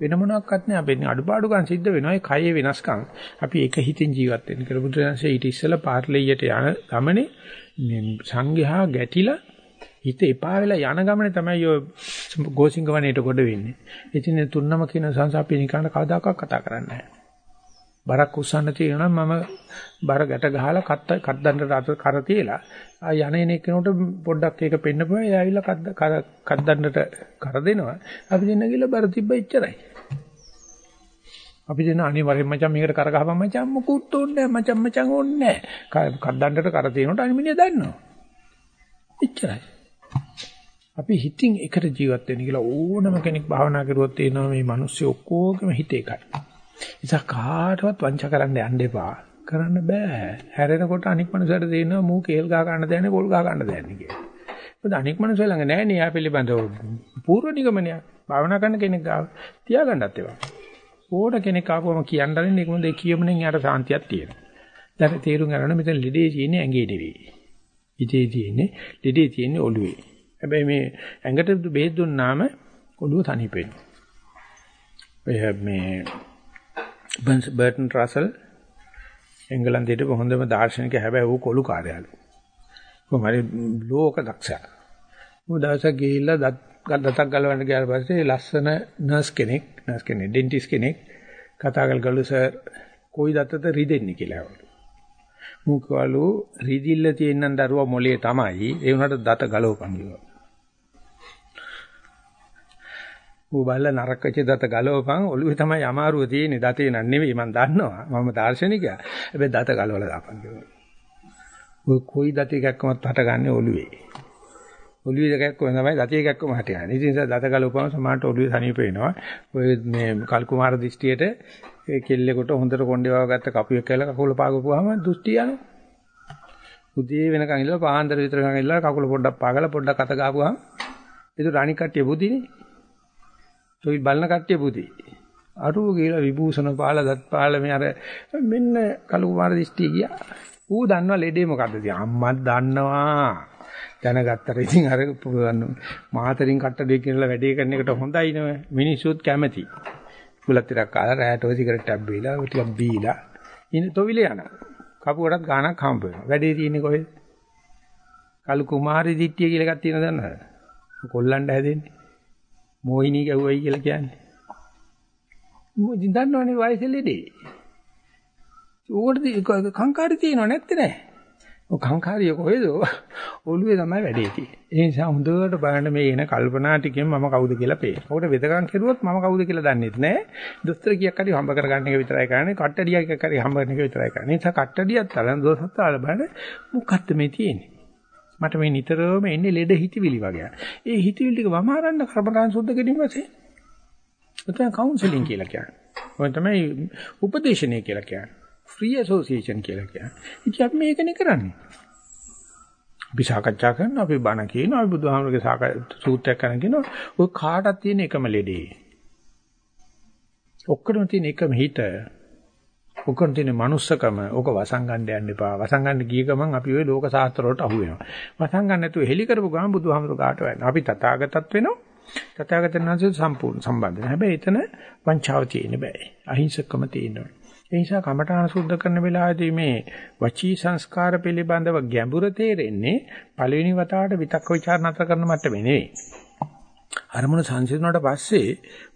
වෙන මොනක්වත් නෑ අපේ අඩුපාඩුකම් සිද්ධ වෙනවා ඒ කයේ වෙනස්කම්. අපි එක හිතින් ජීවත් වෙන්න කියලා බුදුරජාණන්සේ ඊට ඉස්සෙල්ලා පාර්ලියට යන ගමනේ මේ සංඝයා ගැටිලා හිත එපා වෙලා යන ගමනේ තමයි ඔය ගෝසිංග වනේට කොට වෙන්නේ. ඉතින් තුන්නම කියන සංස අපි නිකන් කවදාකවත් කතා කරන්නේ නැහැ. බරක් උස්සන්න තියෙනවා නම් මම බර ගැට ගහලා කත් කද්දන්නට අත කර තියලා ආ යන එන එක්කනට පොඩ්ඩක් ඒක පෙන්නපුවා එයා ඇවිල්ලා කද්ද කද්දන්නට කර දෙනවා. අපි දෙන්න ගිහලා බර තිබ්බ ඉච්චරයි අපි දෙන අනිවාර්යෙන් මචං මේකට කර ගහපන් මචං මොකුත් ඕනේ නැහැ. මචං මචං ඕනේ නැහැ. කද්දන්නට කර තියනකොට අනිමිනිය දන්නවා. ඉච්චරයි අපි හිතින් එකට ජීවත් වෙන්න කියලා ඕනම කෙනෙක් භාවනා කරුවොත් එනවා මේ මිනිස්සු ඔක්කොගේම හිත එකයි. නිසා කාටවත් වංචා කරන්න යන්න එපා. කරන්න බෑ. හැරෙනකොට අනික් මනුස්සයට දෙනවා මූ කේල් ගහ ගන්න දැනන්නේ පොල් ගහ ගන්න දැනන්නේ කියලා. මොකද අනික් මනුස්සය ළඟ නැහැ නේ යා පිළිබඳව පූර්ව නිගමනයක්. භාවනා කරන කෙනෙක් ගාව තියාගන්නත් ඒවා. ඕන කෙනෙක් ආපුවම කියන්න දෙන්නේ ඒකම දෙක කියමුනේ යාට සාන්තියක් තියෙනවා. දැන් තේරුම් ගන්න මෙතන ලෙඩේ තියෙන්නේ ඇඟේ නෙවෙයි. ඉතේ තියෙන්නේ ලෙඩේ තියෙන්නේ ඔළුවේ. හැබැයි මේ ඇඟට බෙහෙත් දුන්නාම ඔළුව තනිප වෙනවා. ඔය මේ බර්ටන් රසල් එංගලන්තයේ හොඳම දාර්ශනික හැබැයි ඌ කොළු කාර්යාලු. කොහමරි ලෝක දක්ෂයා. ඌ දවසක් ගිහිල්ලා දත් දතක් ගලවන්න ගියාට පස්සේ ලස්සන නර්ස් කෙනෙක්, නර්ස් කෙනෙක්, ඩෙන්ටිස් කෙනෙක් කතා කරගලු සර් කොයි දතද රිදෙන්නේ කියලා. මුකවලු රිදිල්ල තියෙනන් දරුවා මොලේ තමයි ඒ උනට දත ගලවපන් කිව්වා. ඌ බල්ල නරක වෙච්ච දත ගලවපන්. ඔළුවේ තමයි අමාරුව තියෙන්නේ. දතේ නන් නෙවෙයි මම දන්නවා. මම දාර්ශනිකයා. හැබැයි දත ගලවලා දාපන් කිව්වා ඔය කොයි දතේ එකක්මත් හටගන්නේ ඔළුවේ. ඔළුවේ එකක්ම තමයි දතේ එකක්ම හටගන්නේ ඉතින් ඒ දත ගලවපන් සමානට ඔළුවේ සනීප වෙනවා ඔය මේ කල්කුමාර දිෂ්ටියට කෙල්ලෙකුට හොඳට කොණ්ඩේ වව ගත්ත කපුවෙක් කියලා කකුල පාගපුවාම දුෂ්ටි යනවා. උදේ වෙනකන් ඉඳලා පාන්දර විතර කන් ඉඳලා කකුල පොඩ්ඩක් පාගලා පොඩ්ඩක් අත ගාපුවාම ඒක රණි කට්ටිය බුදිනේ. සොයි බලන කට්ටිය පුතේ. අරුව කියලා විභූෂණ පාල දත් පාල මේ අර මෙන්න කලු කුමාර දිස්ත්‍රි ගියා. ඌ දන්නවා ලෙඩේ මොකද්ද කියලා. අම්මත් දන්නවා. දැනගත්තට ඉතින් අර මාතරින් කට්ට දෙක කියලා වැඩේ කරන එකට හොඳයි නේ. මිනිස්සුත් කැමති. කුලත් ටිකක් කාලා රැයට ඔය සිගරට් එකක් බීලා ඔය ටිකක් බීලා ඉන්නේ තොවිලේ යනවා. කපුවටත් ගාණක් හම්බ වෙනවා. වැඩේ තියෙන්නේ කොහෙද? කලු කුමාරි දිට්ටිය කියලා එකක් තියෙන දන්නවද? කොල්ලන්ඩ හැදෙන්නේ. මොහිනී ගැව්වයි කියලා කියන්නේ. මොකද දන්නවනේ වයසේ ලෙඩේ. ඕකට කංකාරි තියෙනව නැත්තේ නෑ. ඔය කංකාරිය කොහෙද? ඔළුවේ තමයි වැඩේ තියෙන්නේ. ඒ නිසා හොඳට බලන්න මේ එන කල්පනා ටිකෙන් මම කවුද කියලා පේන. ඔකට වෙදකම් කෙරුවොත් මම කවුද කියලා දන්නෙත් නෑ. දොස්තර කීයක් හරි හම්බ කරගන්න එක විතරයි කරන්නේ. කට්ටඩියක් හරි හම්බ කරන එක විතරයි කරන්නේ. ඒ නිසා කට්ටඩියක් තරම් දොස්තර බලන්න මොකක්ද මේ තියෙන්නේ? මට මේ නිතරම එන්නේ ලෙඩ හිතවිලි වගේ. ඒ හිතවිලි ටික වමාරන්න කර්මකාන් සුද්ධ කිරීම වශයෙන්. ඔතන කවුන්සලින් කියලා කියන්නේ. ඔය තමයි උපදේශනය කියලා කියන්නේ. ෆ්‍රී ඇසෝසියේෂන් කියලා කියන්නේ. ඉතින් අපි මේකනේ කරන්නේ. අපි සාකච්ඡා කරනවා අපි බණ කියනවා අපි බුදුහාමුදුරගේ සාකච්ඡා සූත්‍රයක් කරන කියනවා ඔය කාටත් තියෙන එකම ලෙඩේ. ඔක්කොම තියෙන එකම හිත ඔකන් තියෙන manussකම ඕක වසංගන්න යන්න එපා. වසංගන්න ගිය ගමන් අපි ওই ලෝක සාස්ත්‍ර වලට අහු වෙනවා. වසංගන්න නැතුව හෙලි කරපු ගමන් බුදුහාමුදුර කාට වෙන්න. අපි තථාගතත් වෙනවා. තථාගතයන් වහන්සේ සම්පූර්ණ සම්බන්ධ නැහැ. හැබැයි එතන වංචාව තියෙන්න බෑ. අහිංසකම තියෙන්න ඒ නිසා කමඨාන සුද්ධ කරන වෙලාවේදී මේ වචී සංස්කාර පිළිබඳව ගැඹුර තේරෙන්නේ පළවෙනි වතාවට විතක්ක ਵਿਚාර නතර කරන මට්ටමේ නෙවෙයි. අරමුණ සංසිඳුණාට පස්සේ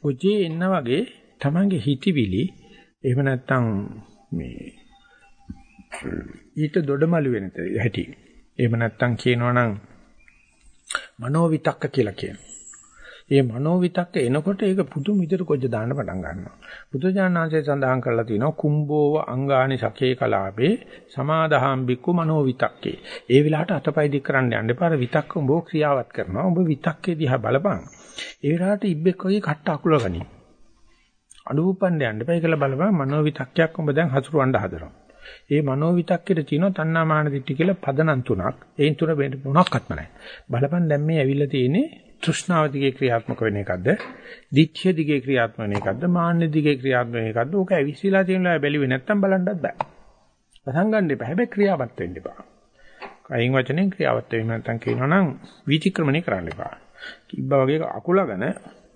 ඔජේ එන්න වගේ තමන්ගේ හිතවිලි එහෙම නැත්නම් මේ ඊට දොඩමළු වෙන හැටි. එහෙම නැත්නම් කියනවනම් මනෝවිතක්ක කියලා කියනවා. ඒ මනෝවිතක්ක එනකොට ඒක පුදුම විදිහට කොච්චර දාන්න පටන් ගන්නවා. බුදුජානනාංශය සඳහන් කරලා තිනවා කුම්බෝව අංගානි සකේ කලාපේ සමාදහම් බික්කු මනෝවිතක්කේ. ඒ වෙලාවට අතපය දික් කරන්න යන්න එපා. විතක්ක උඹ ක්‍රියාවත් කරනවා. උඹ විතක්කේ දිහා බලපන්. ඒ වෙලාවට ඉබ්බෙක් වගේ කට්ට අකුල ගනි. අනුූපන්න යන්න එපා. ඒකල බලපන් මනෝවිතක්කයක් උඹ දැන් හසුරවන්න හදනවා. ඒ මනෝවිතක්කෙට තියෙනවා තණ්හා මාන දිට්ඨි කියලා පදනම් තුනක්. ඒන් තුන මොනක්වත්ම නැහැ. බලපන් දැන් මේ ඇවිල්ලා තියෙන්නේ තෘෂ්ණාව දිගේ ක්‍රියාත්මක වෙන එකක්ද? දිට්ඨිය දිගේ ක්‍රියාත්මක වෙන එකක්ද? මාන්න දිගේ ක්‍රියාත්මක වෙන එකක්ද? ඕක ඇවිස්සීලා තියෙනවා බැලුවේ නැත්තම් බලන්නත් බෑ. පටන් ගන්න එපා. හැබැයි ක්‍රියාවත් වෙන්න එපා. කයින් වචනෙන් ක්‍රියාවත් වෙන්න නැත්තම් කියනවනම් විචක්‍රමණය කරන්න එපා. කිබ්බා වගේ අකුලගෙන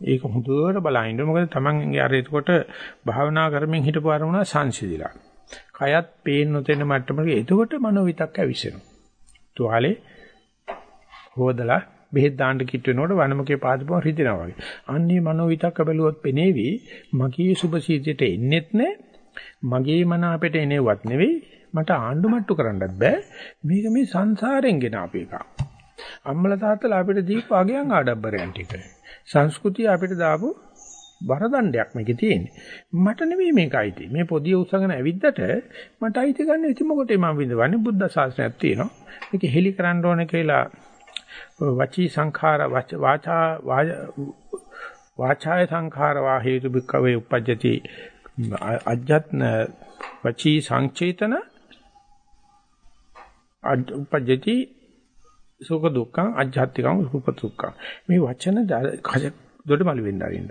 ඒක හොඳට බලහින්න මොකද තමන්ගේ අර එතකොට භාවනා කරමින් හිටපු අරමුණ සංසිඳිලා. කයත් පේන්න නොතෙන මට්ටමක එතකොට මනෝවිතක් ඇවිස්සෙනවා. තුවාලේ හොදලා බෙහෙත් දාන්න කිට් වෙනකොට වනමුකේ පාදපුවම රිදෙනවා වගේ. අන්නේ මනෝවිතක්ක බැලුවොත් පෙනේවි මගේ සුභසීතයට එන්නෙත් නැහැ. මගේ මන අපිට එනෙවත් නෙවෙයි. මට ආණ්ඩු මට්ටු කරන්නත් බෑ. මේක මේ සංසාරෙන් ගෙන අපේ එකක්. අම්මලා තාත්තලා අපිට දීපු අගයන් ආඩම්බරයන් ටික. සංස්කෘතිය අපිට දාපු වරදණ්ඩයක් මේකේ තියෙන්නේ. මට නෙවෙයි මේක අයිති. මේ පොදිය උස්සගෙන ඇවිද්දට මට අයිති ගන්න ඉතින් මොකටද මම විඳවන්නේ බුද්ධ ශාසනයක් තියෙනවා. මේක හෙලි කරන්න ඕනේ කියලා වචී සංඛාර වාචා වාචාය සංඛාර වා හේතු බික්කවේ උපජ්ජති අජ්ජත්න වචී සංචේතන උපජ්ජති සුඛ දුක්ඛං අජ්ජත්තිකං සුඛ දුක්ඛං. මේ වචන දොඩමළු වෙන්න අරින්න.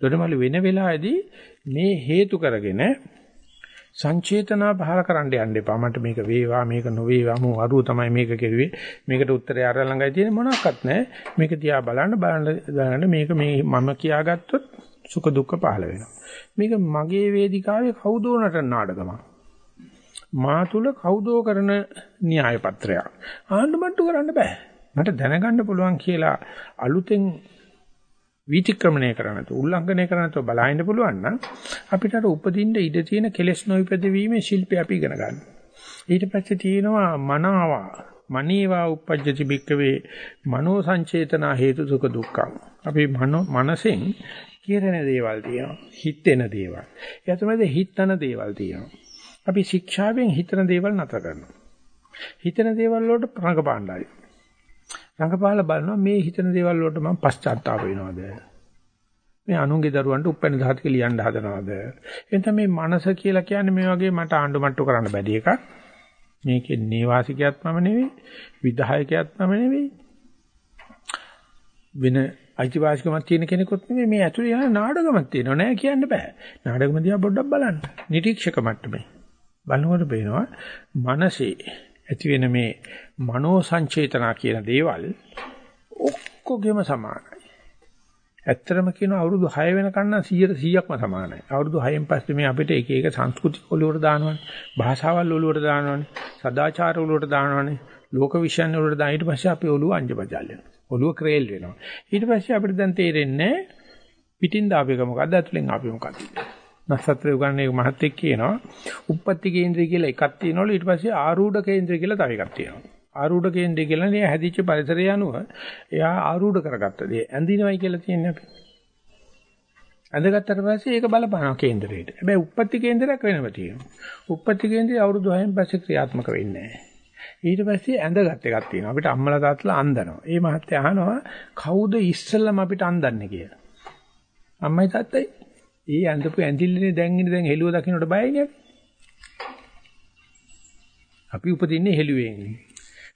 දොඩමළු වෙන වෙලාවේදී මේ හේතු කරගෙන සංචේතනා පහල කරන්න යන්න එපා. මට මේක වේවා මේක නොවේවා මෝ අරුව තමයි මේක කෙරුවේ. මේකට උත්තරය අර ළඟයි තියෙන මොනක්වත් නැහැ. මේක දිහා බලන්න බලන්න මේක මේ මම කියාගත්තොත් සුඛ දුක්ඛ පහල වෙනවා. මේක මගේ වේදිකාවේ කවුද උනට නාඩගමක්? මා තුල කවුදෝ කරන න්‍යාය පත්‍රයක්. ආණ්ඩුමට්ටු කරන්න බෑ. මට දැනගන්න පුළුවන් කියලා අලුතෙන් විතික්‍රමණය කරන තු උල්ලංඝනය කරන තු බලහින්න පුළුවන් නම් අපිට අර උපදින්න ඉඩ තියෙන කෙලෙස් නොයිපද වීමේ ශිල්පය අපි ඉගෙන ගන්න. ඊට පස්සේ තියෙනවා මනාවා මනීවා uppajjati bhikkave මනෝ සංචේතනා හේතු සුඛ දුක්ඛං. අපි මනෝ මනසෙන් කියන දේවල් තියෙනවා. හිතෙන දේවල්. ඒ අතරමැද හිතන දේවල් තියෙනවා. අපි ශික්ෂාවෙන් හිතන දේවල් නතර කරනවා. හිතන දේවල් වලට රඟපාණ්ඩායි. රඟපාලා බලනවා මේ හිතන දේවල් වලට මම පශ්චාත්තාප වෙනවද? මේ අනුන්ගේ දරුවන්ට උපැන්න දහතික ලියන්න හදනවද? එතන මේ මනස කියලා කියන්නේ මේ වගේ මට ආණ්ඩු මට්ටු කරන්න බැරි එකක්. මේකේ නේවාසිකයක් මම නෙවෙයි, විධායකයක් මම නෙවෙයි. වෙන අයිතිවාසිකමක් තියෙන කෙනෙකුත් නෙවෙයි මේ ඇතුලේ යන නාඩගමක් තියෙනව නෑ කියන්න බෑ. නාඩගම දිහා පොඩ්ඩක් බලන්න. නිරීක්ෂක මට්ටමේ. බලනකොට පේනවා මනසේ ඇති වෙන මේ මනෝ සංචේතනා කියන දේවල් ඔක්කොගෙම සමානයි. ඇත්තටම කියන අවුරුදු 6 වෙනකන් නම් 100%ක්ම සමානයි. අවුරුදු 6න් පස්සේ මේ අපිට එක එක සංස්කෘතික ඔළුවට දානවනේ. භාෂාවල් ඔළුවට දානවනේ. සදාචාර ඔළුවට දානවනේ. ලෝක විශ්යන් වලට දාන ඊට පස්සේ අපේ ඔළුව අංජබජල් වෙනවා. ඔළුව ක්‍රේල් වෙනවා. ඊට පස්සේ අපිට දැන් තේරෙන්නේ පිටින් දාපේක මොකද්ද ඇතුලෙන් ආපේ මොකද්ද නස්සත්‍ර උගන්නේ මහත්තයෙක් කියනවා උප්පත්ති කේන්ද්‍රය කියලා එකක් තියෙනවලු ඊට පස්සේ ආරූඪ කේන්ද්‍රය කියලා තව එකක් තියෙනවා. ආරූඪ කේන්ද්‍රය කියලා නේ හැදිච්ච පරිසරය අනුව එයා ආරූඪ කරගත්ත දේ. ඇඳිනවයි කියලා තියෙන්නේ අපි. ඇඳගත්තට පස්සේ ඒක බලපානවා කේන්දරයට. හැබැයි උප්පත්ති කේන්දරයක් වෙනම තියෙනවා. උප්පත්ති කේන්ද්‍රය අවුරුදු 6න් පස්සේ ක්‍රියාත්මක වෙන්නේ නැහැ. ඊට පස්සේ ඇඳගත් එකක් තියෙනවා. අපිට අම්මලා තාත්තලා අන්දනවා. ඒ මහත්තයා අහනවා කවුද ඉස්සෙල්ලම අපිට අන්දන්නේ කියලා. අම්මයි තාත්තයි ඒ ඇඳපු ඇඳිල්ලනේ දැන් ඉන්නේ දැන් හෙළුව දකින්නට බයයිනේ අපි. අපි උපදින්නේ හෙළුවෙන්.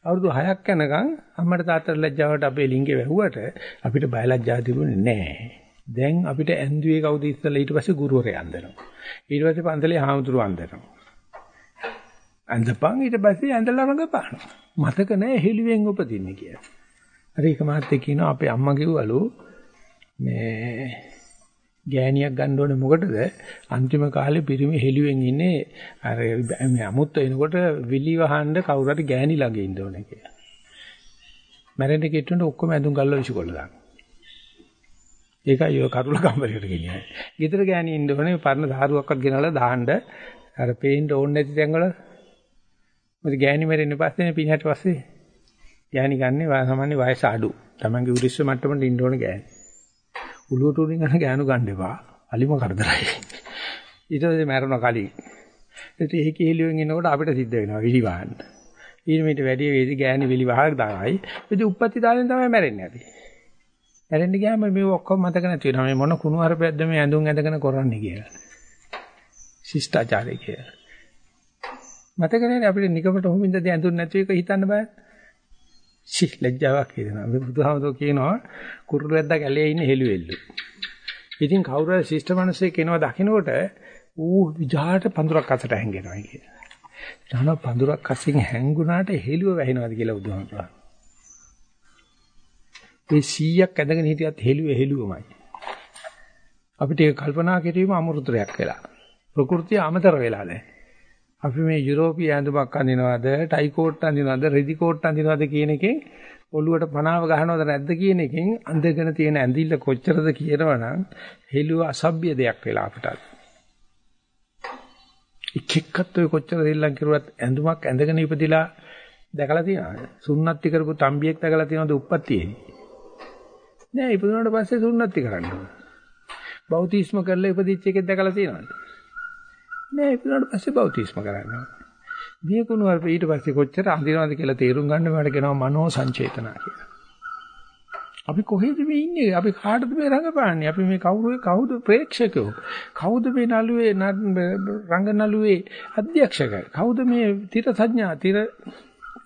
අවුරුදු 6ක් යනකම් අම්මට තාත්තට ලැජ්ජාවට අපේ ලිංගේ වැහුවට අපිට බය ලැජ්ජා තිබුණේ නැහැ. දැන් අපිට ඇඳුවේ කවුද ඉස්සෙල්ලා ඊට පස්සේ ගුරුවරයා අඳනවා. ඊට පස්සේ පන්සලේ හාමුදුරුවෝ අඳනවා. අඳපන් ඊට පස්සේ ඇඳලා රඟපාන. මතක නැහැ හෙළුවෙන් උපදින්නේ කියලා. හරි එක මහත්තයෙක් කියනවා අපේ අම්මා කිව්වලු මේ ගෑණියක් ගන්න ඕනේ මොකටද? අන්තිම කාලේ පිරිමි හෙළුවෙන් ඉන්නේ අර මේ අමුත්ත එනකොට විලි වහන්න කවුරු හරි ගෑණි ළඟ ඉන්න ඕනේ කියලා. මැරෙන්න කෙටුනට ඔක්කොම ඇඳුම් ගල්ලා විසිකොල්ල දාන. ඒකයි ඔය කරුල කම්බරේට ගෙනියන්නේ. ගෙදර ගෑණි ඉන්න ඕනේ පරණ ධාරුවක්වත් ගෙනලා දාන්න අර පේන්න ඕනේ නැති තැන්වල. මොකද ගෑණි මැරෙන්න පස්සේ පින්හට පස්සේ ගෑණි ගන්නේ සාමාන්‍ය වයස අඩු. Tamange උරිස්ස මට්ටමට ඉන්න ඕනේ ගෑණි. උළුවට උඩින් යන ගෑනු ගන්න එපා. අලිම කරදරයි. ඊට පස්සේ මැරෙනවා කලින්. ඒත් ඒක හිලියෙන් ඉන්නකොට අපිට සිද්ධ වෙනවා විලි වහන්න. ඊට මෙට වැඩි වේදි ගෑනි විලි වහක් දානයි. ඉතින් උප්පත්ති දාලෙන් තමයි මැරෙන්නේ අපි. මැරෙන්න ගියාම මේ ඔක්කොම මතක නැති වෙනවා. මේ මොන කුණු හරපැද්ද මේ ඇඳුම් ඇඳගෙන කරන්නේ කියලා. ශිෂ්ටාචාරය කියලා. මතක නැහැ අපිට නිකමට හොමින්ද ඇඳුම් නැති එක හිතන්න බෑ. චි ලැජ්ජාවක් හිතෙනවා. මේ බුදුහාමතුෝ කියනවා කුරුළු වැද්දා කැලේ ඉන්න හෙළුවෙල්ලු. ඉතින් කවුරු හරි ශිෂ්ට මිනිස්සෙක් එනවා දකින්නකොට ඌ විජාට පඳුරක් අතට හැංගෙනවා කියලා. ඊටහන පඳුරක් අසින් හැංගුණාට හෙළුව වැහෙනවාද කියලා බුදුහාමතුෝ. මේ 100ක් ඇඳගෙන හිටියත් හෙළුව හෙළුවමයි. අපිට ඒක කල්පනා කිරීම අමෘතයක් වෙලා. ප්‍රകൃතිය අමතර වෙලා නැහැ. අපි මේ යුරෝපීය ඇඳුමක් අඳිනවද, ටයි කෝට් අඳිනවද, රෙදි කෝට් අඳිනවද කියන එකෙන් ඔළුවට පනාව ගහනවද නැද්ද කියන එකෙන් අඳගෙන තියෙන ඇඳිල්ල කොච්චරද කියනවනම් හෙළුව අසභ්‍ය දෙයක් වෙලා අපට. එක් එක්කත් ඔය කොච්චර දෙල්ලම් කරුවත් ඇඳුමක් ඇඳගෙන ඉපදිලා දැකලා තියෙනවද? සුන්නත්ති කරපු තම්බියෙක් දැකලා තියෙනවද උප්පත්තියේදී? නෑ ඉපදුනාට පස්සේ සුන්නත්ති කරන්න ඕන. බෞතිස්ම කරලා ඉපදිච්ච එකෙක් දැකලා තියෙනවද? නෑ ඉපදුනාට පස්සේ බෞතිස්ම කරන්න මේ කුණු වර්ප ඊට පස්සේ කොච්චර අඳිනවද කියලා තේරුම් ගන්න මට කියනවා මනෝ සංචේතනා කියලා. අපි කොහෙද මේ ඉන්නේ? අපි කාටද මේ රඟපාන්නේ? අපි මේ කවුරු කවුද ප්‍රේක්ෂකයෝ? කවුද මේ නළුවේ රංග නළුවේ අධ්‍යක්ෂක? කවුද මේ තිර සංඥා තිර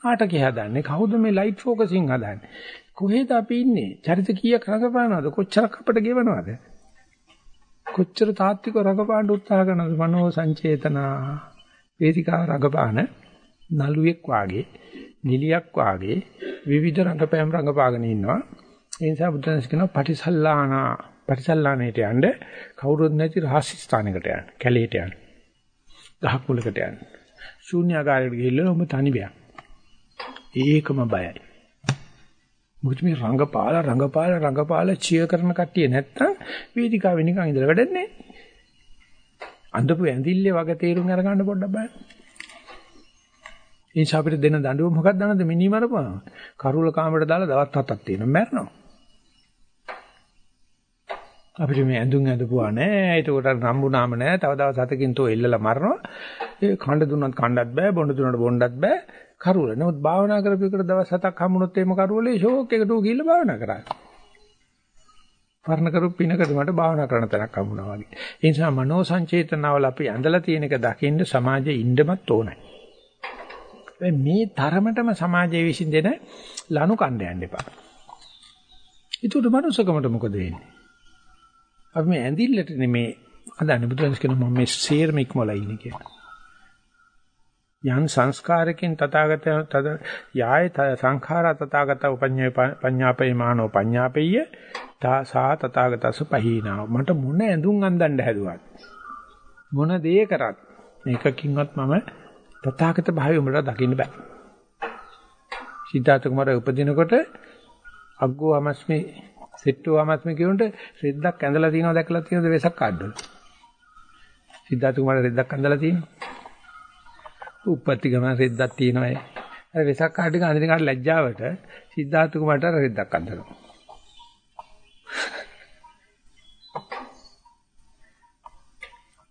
නාටකය හදන්නේ? කවුද මේ ලයිට් ફોකසින් හදන්නේ? කොහෙද අපි ඉන්නේ? චරිත කීයක් රඟපානවද? කොච්චරක් අපිට ගෙවනවද? කොච්චර තාත්වික රඟපාන්න උත්සාහ කරනවද මනෝ සංචේතනා වේදිකාව රඟපාන නළුවෙක් වාගේ නිලියක් වාගේ විවිධ රංගපෑම් රංගපාගෙන ඉන්නවා ඒ නිසා බුදුන්ස් කියනවා පටිසල්ලානා පටිසල්ලානේට යන්න කවුරුත් නැති රහස්‍ය ස්ථානයකට යන්න කැලේට යන්න ගහක් මුලකට යන්න ශූන්‍යාකාරයට ගිහිල්ලා ඔබ තනි බයක්. ඒකම බයයි. මොකද මේ රංගපාල රංගපාල රංගපාල චිය කරන කට්ටිය නැත්තම් වේදිකාවේ නිකන් ඉඳලා වැඩක් නැහැ. අඳපු ඇඳිල්ලේ වගේ තේරුම් අරගන්න පොඩ්ඩක් බලන්න. ඉන්ස අපිට දෙන දඬුවම මොකක්ද දන්නද මිනි මරපුවා. කරුල කාමරයට දාලා දවස් හතක් තියෙනවා මැරෙනවා. අපිට මේ ඇඳුම් ඇඳපුවා නෑ. ඒකට රම්බුනාම නෑ. තව දවස් හතකින් තෝ එල්ලලා මරනවා. ඒ කණ්ඩ දුන්නත් කණ්ඩත් බෑ, බොණ්ඩ දුන්නත් බොණ්ඩත් බෑ. කරුවල. නමුත් භාවනා කරපේකට දවස් හතක් හම්බුනොත් එimhe කරුවලේ ෂෝක් එකට උ ගිහිල්ලා භාවනා කරා. පරණ කරු පිනකද මට භාවනා කරන තැනක් හම්බුණා වගේ. ඒ නිසා මනෝ සංචේතනවල අපි ඇඳලා තියෙන එක දකින්න සමාජයේ ඉන්නමත් ඕනයි. මේ තරමටම සමාජයේ විසින් දෙන ලනු කණ්ඩ යන්න එපා. ඒකට මනුස්සකමට මොකද වෙන්නේ? අපි මේ ඇඳිල්ලට නෙමේ හදන්නේ බුදුරජාණන් කියනවා මම මේ සේරම ඉක්මවලා ඉන්නේ කියලා. යම් සංස්කාරකින් තථාගත තද යාය සංඛාරා තථාගත උපඤ්ඤේ පඤ්ඤාපේ මානෝ පඤ්ඤාපෙය්‍ය තා සා තථාගතස පහීනා මට මොන ඇඳුම් අඳන්න හැදුවත් මොන දේ කරත් මේකකින්වත් මම තථාගත භාවය උඹට දකින්න බෑ. සිද්ධාර්ථ කුමාරය උපදිනකොට අග්ගෝ අමස්මි සෙට්ටෝ අමස්මි කියුන්ට රෙද්දක් ඇඳලා තියෙනවා දැකලා තියෙනවද වෙසක් කාඩවල සිද්ධාර්ථ කුමාරය රෙද්දක් ඇඳලා තියෙනවා. උප්පත්ති ගමන රෙද්දක් තියෙනවා ඒ. අර වෙසක් කාට ගන්න දෙන ලැජ්ජාවට සිද්ධාර්ථ කුමාරට රෙද්දක් අඳනවා.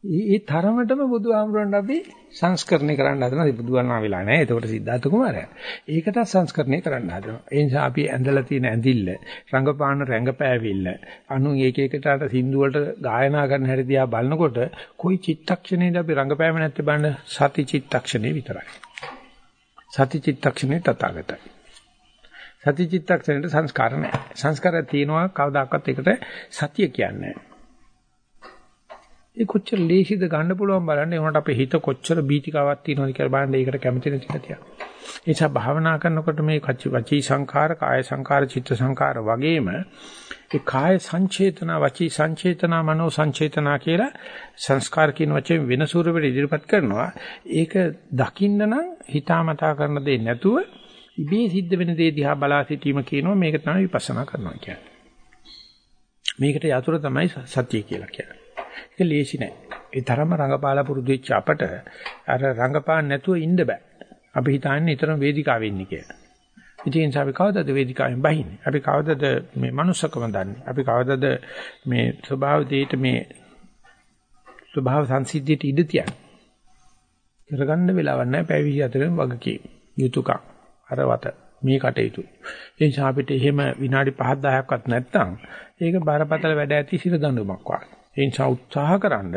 ඒ තරමටම බුදුහාමුදුරන් අපි සංස්කරණය කරන්න හදනවා බුදුවන්නා වෙලා නැහැ. ඒකට සිද්ධාර්ථ කුමාරයා. ඒකට සංස්කරණය කරන්න හදනවා. ඒ නිසා අපි ඇඳලා තියෙන ඇඳිල්ල, රංගපාන රැඟපෑවිල්ල, අනු එක එකට අර සින්දු වලට ගායනා කරන හැටි දිහා බලනකොට કોઈ චිත්තක්ෂණේද අපි රංගපෑම නැත්තේ බලන්න සති චිත්තක්ෂණේ විතරයි. සති චිත්තක්ෂණේ තථාගතයි. සති චිත්තක්ෂණයට සංස්කාර නැහැ. සංස්කාරය තියෙනවා කවදාකවත් ඒකට සතිය කියන්නේ නැහැ. ඒ කොච්චර ලේසිද ගන්න පුළුවන් බලන්න ඒ උනට අපේ හිත කොච්චර බීතිකාවක් තියෙනවද කියලා බලන්න ඒකට කැමති නැති කතිය. ඒ නිසා භාවනා කරනකොට මේ වචී සංඛාර, කාය සංඛාර, චිත්ත සංඛාර වගේම ඒ කාය සංචේතන, වචී සංචේතන, මනෝ සංචේතන කියලා සංස්කාර කියන වචෙන් වෙන ස්වරූපෙට ඉදිරිපත් කරනවා. ඒක දකින්න නම් හිතාමතා කරන දේ නැතුව ඉබේ සිද්ධ වෙන දේ දිහා බලා සිටීම කියනවා මේක තමයි විපස්සනා කරනවා කියන්නේ. මේකට යතුරු තමයි සතිය කියලා කියන්නේ. ඒක ලේසි නෑ. ඒ තරම රංගපාලා පුරුදු වෙච්ච අපට අර රංගපාන්න නැතුව ඉන්න බෑ. අපි හිතන්නේ නිතරම වේදිකාවේ ඉන්නේ කියලා. ඉතින් ඒ නිසා අපි කවදද වේදිකාවෙන් බහින්නේ? අපි කවදද මේ manussකම දන්නේ? අපි කවදද මේ ස්වභාව දෙයට මේ ස්වභාව සංසිද්ධියට ඉඩ තියන්නේ? කරගන්න වෙලාවක් නැහැ පැය 24න් වගකීම්. යුතුයකම්. අරවත මේ කටයුතු. ඒ නිසා අපිට එහෙම විනාඩි 5 10ක්වත් නැත්තම් ඒක බරපතල වැඩ ඇති සිර දඬුවමක් වගේ. ඒ නිසා උත්සාහකරනද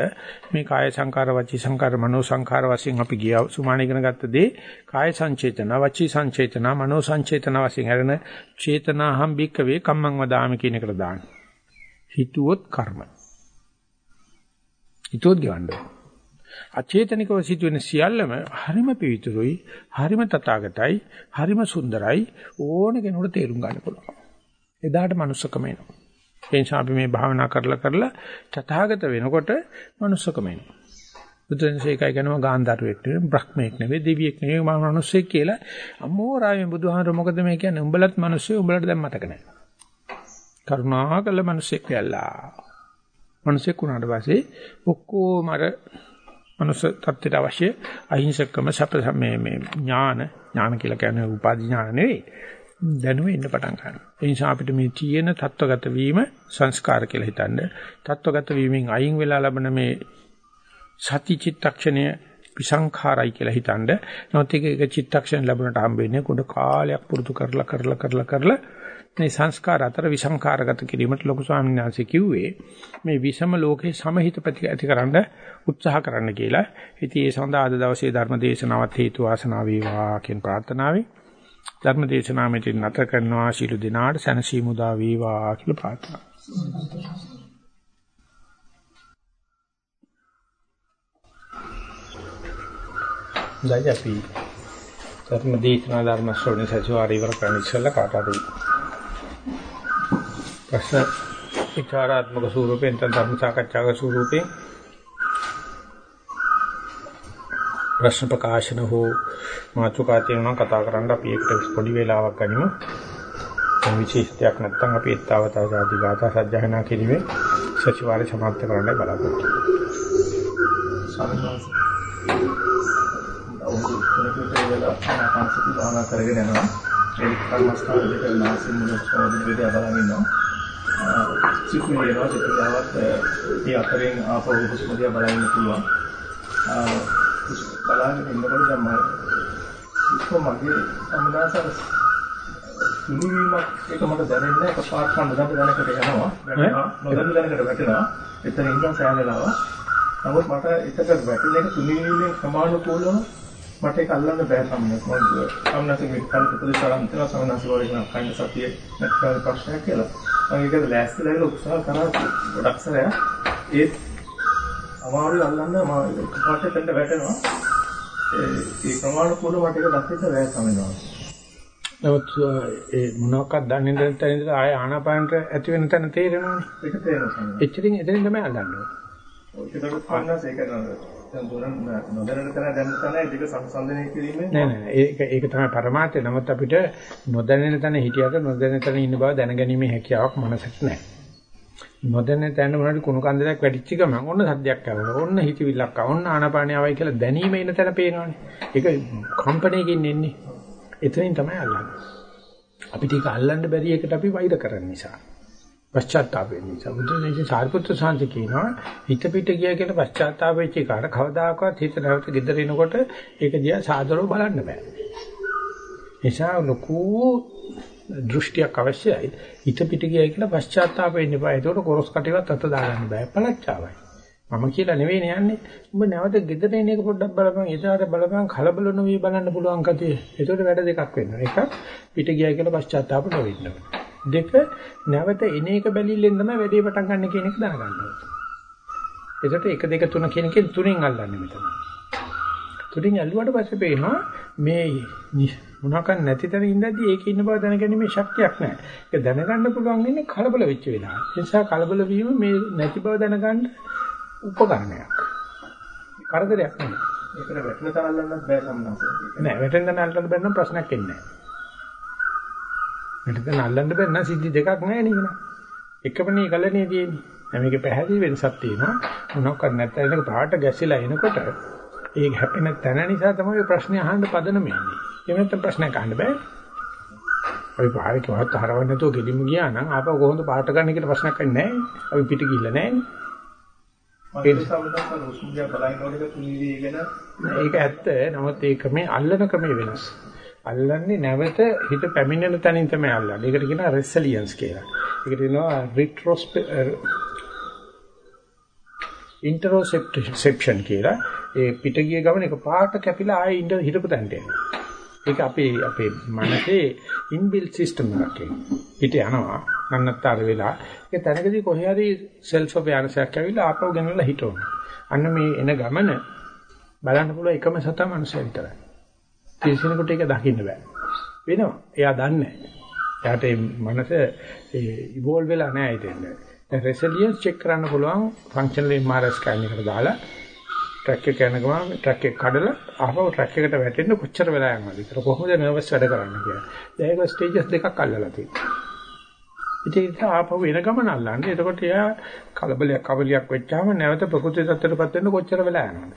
මේ කාය සංකාර වචී සංකාර මනෝ සංකාර වශයෙන් අපි ගියා සුමාන ඉගෙන ගත්ත දේ කාය සංචේතන වචී සංචේතන මනෝ සංචේතන වශයෙන් හරන චේතනාහම් බික්කවේ කම්මං වදාමි කියන එකට දාන්න. හිතුවොත් කර්ම. හිතුවොත් ගවන්න. අචේතනිකව සිදුවෙන සියල්ලම හරිම පිවිතුරුයි, හරිම තථාගතයි, හරිම සුන්දරයි ඕන කෙනෙකුට තේරුම් ගන්න පුළුවන්. එදාට මනුස්සකම එනවා. ඒ නිසා අපි මේ භාවනා කරලා කරලා තථාගත වෙනකොට manussකම එනවා. බුදුන්සේ එකයි කියනවා ගාන්ධාරුවෙක් නෙවෙයි බ්‍රහ්මෙක් නෙවෙයි දෙවියෙක් නෙවෙයි මම මිනිස්සෙක් කියලා. අම්මෝ රාමේ බුදුහාමර මොකද මේ කියන්නේ? උඹලත් මිනිස්සු උඹලට දැන් මතක නැහැ. කරුණාකර මිනිස්සෙක් කියලා. මිනිස්සෙක් වුණාට පස්සේ ඔක්කොම අර මනුස්ස තත්ත්වයට අවශ්‍ය අහිංසකම සප මේ මේ ඥාන ඥාන කියලා කියන්නේ උපාධි ඥාන නෙවෙයි. දැනුම එන්න පටන් ගන්නවා. ඒ නිසා අපිට මේ තියෙන தත්වගත වීම සංස්කාර කියලා හිතන්න. தත්වගත වීමෙන් අයින් වෙලා ලබන මේ සති චිත්තක්ෂණය විසංඛාරයි කියලා හිතන්න. නැවත එක චිත්තක්ෂණ ලැබුණට හම්බ වෙන්නේ කොට කාලයක් පුරුදු කරලා කරලා කරලා කරලා මේ සංස්කාර අතර විසංඛාරගත කිරීමට ලොකු ස්වාමීන් වහන්සේ කිව්වේ මේ විසම ලෝකේ සමහිත ප්‍රතිකරන්න උත්සාහ කරන්න කියලා. ඉතින් ඒ සඳහා අද දවසේ ධර්ම දේශනාවත් හේතු වාසනා වේවා කියන ප්‍රාර්ථනාවයි ධර්ම දේශනාව මෙතන නැත කරනවා ශිළු දිනාට සැනසීම උදා වේවා කියලා ප්‍රාර්ථනා. දැන් අපි ධර්ම දේශනා ධර්ම ශ්‍රවණ සජවාරි ඉවර කරන්න ඉස්සෙල්ලා කාටද ප්‍රශ්න විචාරාත්මක ස්වරූපෙන් ධර්ම සාකච්ඡාක ස්වරූපෙන් ප්‍රශ්න ප්‍රකාශන හෝ මාතෘකා තියෙනවා කතා කරන්න අපි එකට පොඩි වෙලාවක් ගනිමු. විශේෂයක් නැත්නම් අපි ඊතාවතා ආදී ගාථා සජ්ජායනා කිරීමේ සතිವಾರය සමාප්ත කරන්නයි බලාපොරොත්තු වෙන්නේ. භාවනා කරගෙන යනවා. ඒ කර්මස්ථාන දෙක නාසින් මුල සෝදන වේද බලන් ඉන්නවා. සිකුම වෙනවා චිත්‍රාවත් මේ අතරින් ආපහු හුස්ම දිහා බලන්න පුළුවන්. බලන්න ඉන්නකොට දැන් මම ඉස්කෝ මගේ සම්දාසර නිවීමක් එක මට දැනෙන්නේ නැහැ එකපාරට කන්න දැනකට යනවා. වැටෙනවා. නොදන්න දැනකට වැටෙනවා. එතන ඉඳන් සෑහලනවා නමුත් මට එතක වැටෙන එක තුනීමේ ප්‍රමාණිකෝලව මට ඒක අල්ලන්න බෑ සම්මත මොකද සම්මත මේ කල්ප ප්‍රතිසාරම් තියෙනවා. සම්මත වලින් කන්න සතිය නැත්නම් ප්‍රශ්නයක් කියලා. මම ඒක ලෑස්තිලා උත්සාහ කරා. ගොඩක් සරයක්. ඒත් අමාරුයි අල්ලන්න. මම එකපාරට දෙන්න වැටෙනවා ඒ ප්‍රමාණිකෝලව මට ඒක දැක්කේ බෑ සම්මත නමුත් ඒ මොනවාක්වත් දන්නේ නැත්නම් ඉඳලා ආය ආනාපානට ඇති වෙන තැන තේරෙනවනේ. ඒක තේරෙනවා. එච්චරින් එතනින් තමයි අල්ලන්නේ. ඔය ඒක පන්නස් ඒක දැන් දුරන් නොදැනෙන තැන දැනෙන තැන දෙක සංසන්දනය කිරීමෙන් නෑ නෑ ඒක ඒක තමයි පරමාර්ථය. නමුත් අපිට නොදැනෙන තැන හිටියට නොදැනෙන තැන ඉන්න බව දැනගැනීමේ හැකියාවක් මනසට නෑ. නොදැනෙන තැන මොනවාරි කුණු කන්දලයක් වැඩිච්ච ගමන් ඔන්න සද්දයක් ආවම ඔන්න හිතවිල්ලක් ආව ඔන්න ආනාපානිය ආවයි කියලා දැනීම එන තැන පේනවනේ. ඒක කම්පණයකින් එන්නේ. එතනින් තමයි අල්ලන්නේ. අපිට ඒක අල්ලන්න බැරි එකට අපි වෛර කරන නිසා. පශ්චාත්තාප වෙන නිසා. බුදුරජාණන් සාරිපුත්‍ර සාන්ති කියනවා හිත පිට ගියා කියලා පශ්චාත්තාප වෙච්ච එකට කවදාකවත් හිත නැවත gedera එනකොට ඒක දිහා සාදරව බලන්න බෑ. නිසා ලොකු දෘෂ්ටියක් අවශ්‍යයි. හිත පිට ගියා කියලා පශ්චාත්තාප වෙන්න එපා. ඒකට කොරස් කටේවත් අත දාගන්න බෑ. පළච්චාවයි. මම කියලා නෙවෙයි යන්නේ. උඹ නැවත ගෙදර එන එක පොඩ්ඩක් බලපන්. එදාට බලපන් කලබල නොවී බලන්න පුළුවන් කතිය. ඒකට වැඩ දෙකක් වෙනවා. එකක් පිට ගියා කියලා පශ්චාත්තාප නොවෙන්න දෙක නැවත එන එක බැලිල්ලෙන් තමයි වැඩේ පටන් ගන්න කියන එක දැනගන්න ඕනේ. ඒකට 1 2 3 කියන එකෙන් තුනෙන් අල්ලන්නේ මෙතන. තුලින් ඇල්ලුවට පස්සේ පේනවා මේ මොනවාක් නැති තැන ඉඳදී ඒකේ ඉන්න බව දැනගැනීමේ ශක්තියක් නැහැ. ඒක දැනගන්න පුළුවන් ඉන්නේ කලබල වෙච්ච වෙලාව. ඒ නිසා කලබල වීම මේ නැති බව දැනගන්න උපකරණයක්. කරදරයක් නෙමෙයි. ඒකට වැටෙන තැන අල්ලන්නත් බෑ සම්මාසය. නෑ වැටෙන තැන අල්ලන්න බැරි නම් ප්‍රශ්නයක් එන්නේ නෑ. වැටෙන තැන අල්ලන්න බැරි නම් සිද්ධි දෙකක් නෑ නේද? එකමනේ ගලනේ තියෙන්නේ. මේකේ පැහැදිලි වෙනසක් තියෙනවා. මොනවාක් නැත්නම් ඒක පාට ගැසිලා එනකොට ඒක හැපෙන තැන නිසා තමයි ප්‍රශ්නේ අහන්න පදනම එන්නේ. ඒ වෙනත් ප්‍රශ්නයක් අහන්න බෑ. අපි පාරේ කවවත් හරවන්න නැතුව ගෙලිමු ගියා නම් ආපහු කොහොමද පාට ගන්න කියලා ප්‍රශ්නයක් නැහැ. අපි පිට ගිහිල්ලා නැහැ. ඒක ඇත්ත. නමුත් ඒ ක්‍රමේ අල්ලන ක්‍රමේ වෙනස්. අල්ලන්නේ නැවත හිත පැමිණෙන තැනින් තමයි අල්ලන්නේ. ඒකට කියනවා රෙසිලියන්ස් කියලා. ඒකට කියනවා රිට්‍රොස්ප ඉන්ටරොසෙප්ෂන් කියලා. ඒ පිට ගිය ගමන එක පාට කැපිලා ආයෙ ඉඳ හිටපු තැනට එනවා. ඒක අපේ අපේ මනසේ ඉන්බිල්ට් සිස්ටම් එකක් ඒක. පිට යනවා නන්නත්තර වෙලා ඒක තැනකදී කොහේ හරි සෙල්ෆ් අවයර්නස් එකක් ඇවිල්ලා ආපහු ගෙනල්ලා හිටවන. අන්න මේ එන ගමන බලන්න පුළුවන් එකම සතා මනුස්සය විතරයි. කිසිනෙකුට ඒක දකින්න බෑ. වෙනවා. එයා දන්නේ එයාට මේ මනස ඒ ඉවෝල්ව් වෙලා නැහැ ඉතින්. දැන් රෙසිලියන්ස් චෙක් කරන්න පුළුවන් ෆන්ක්ෂනල් MRI ස්කෑන් එකකට දාලා ට්‍රැක් එක යන ගමන් ට්‍රැක් එක කඩලා ආපහු ට්‍රැක් එකට වැටෙන්න කොච්චර වෙලා යනවද කියලා කොහොමද නර්වස් වැඩ කරන්නේ කියලා. දැන් ඒක ස්ටේජස් දෙකක් අල්ලලා තියෙනවා. ඉතින් ඒක ආපහු එන ගමන අල්ලන්නේ. එතකොට එයා කලබලයක් කවලියක් වෙච්චාම නැවත ප්‍රകൃති තත්ත්වයටපත් වෙන්න කොච්චර වෙලා යනවද?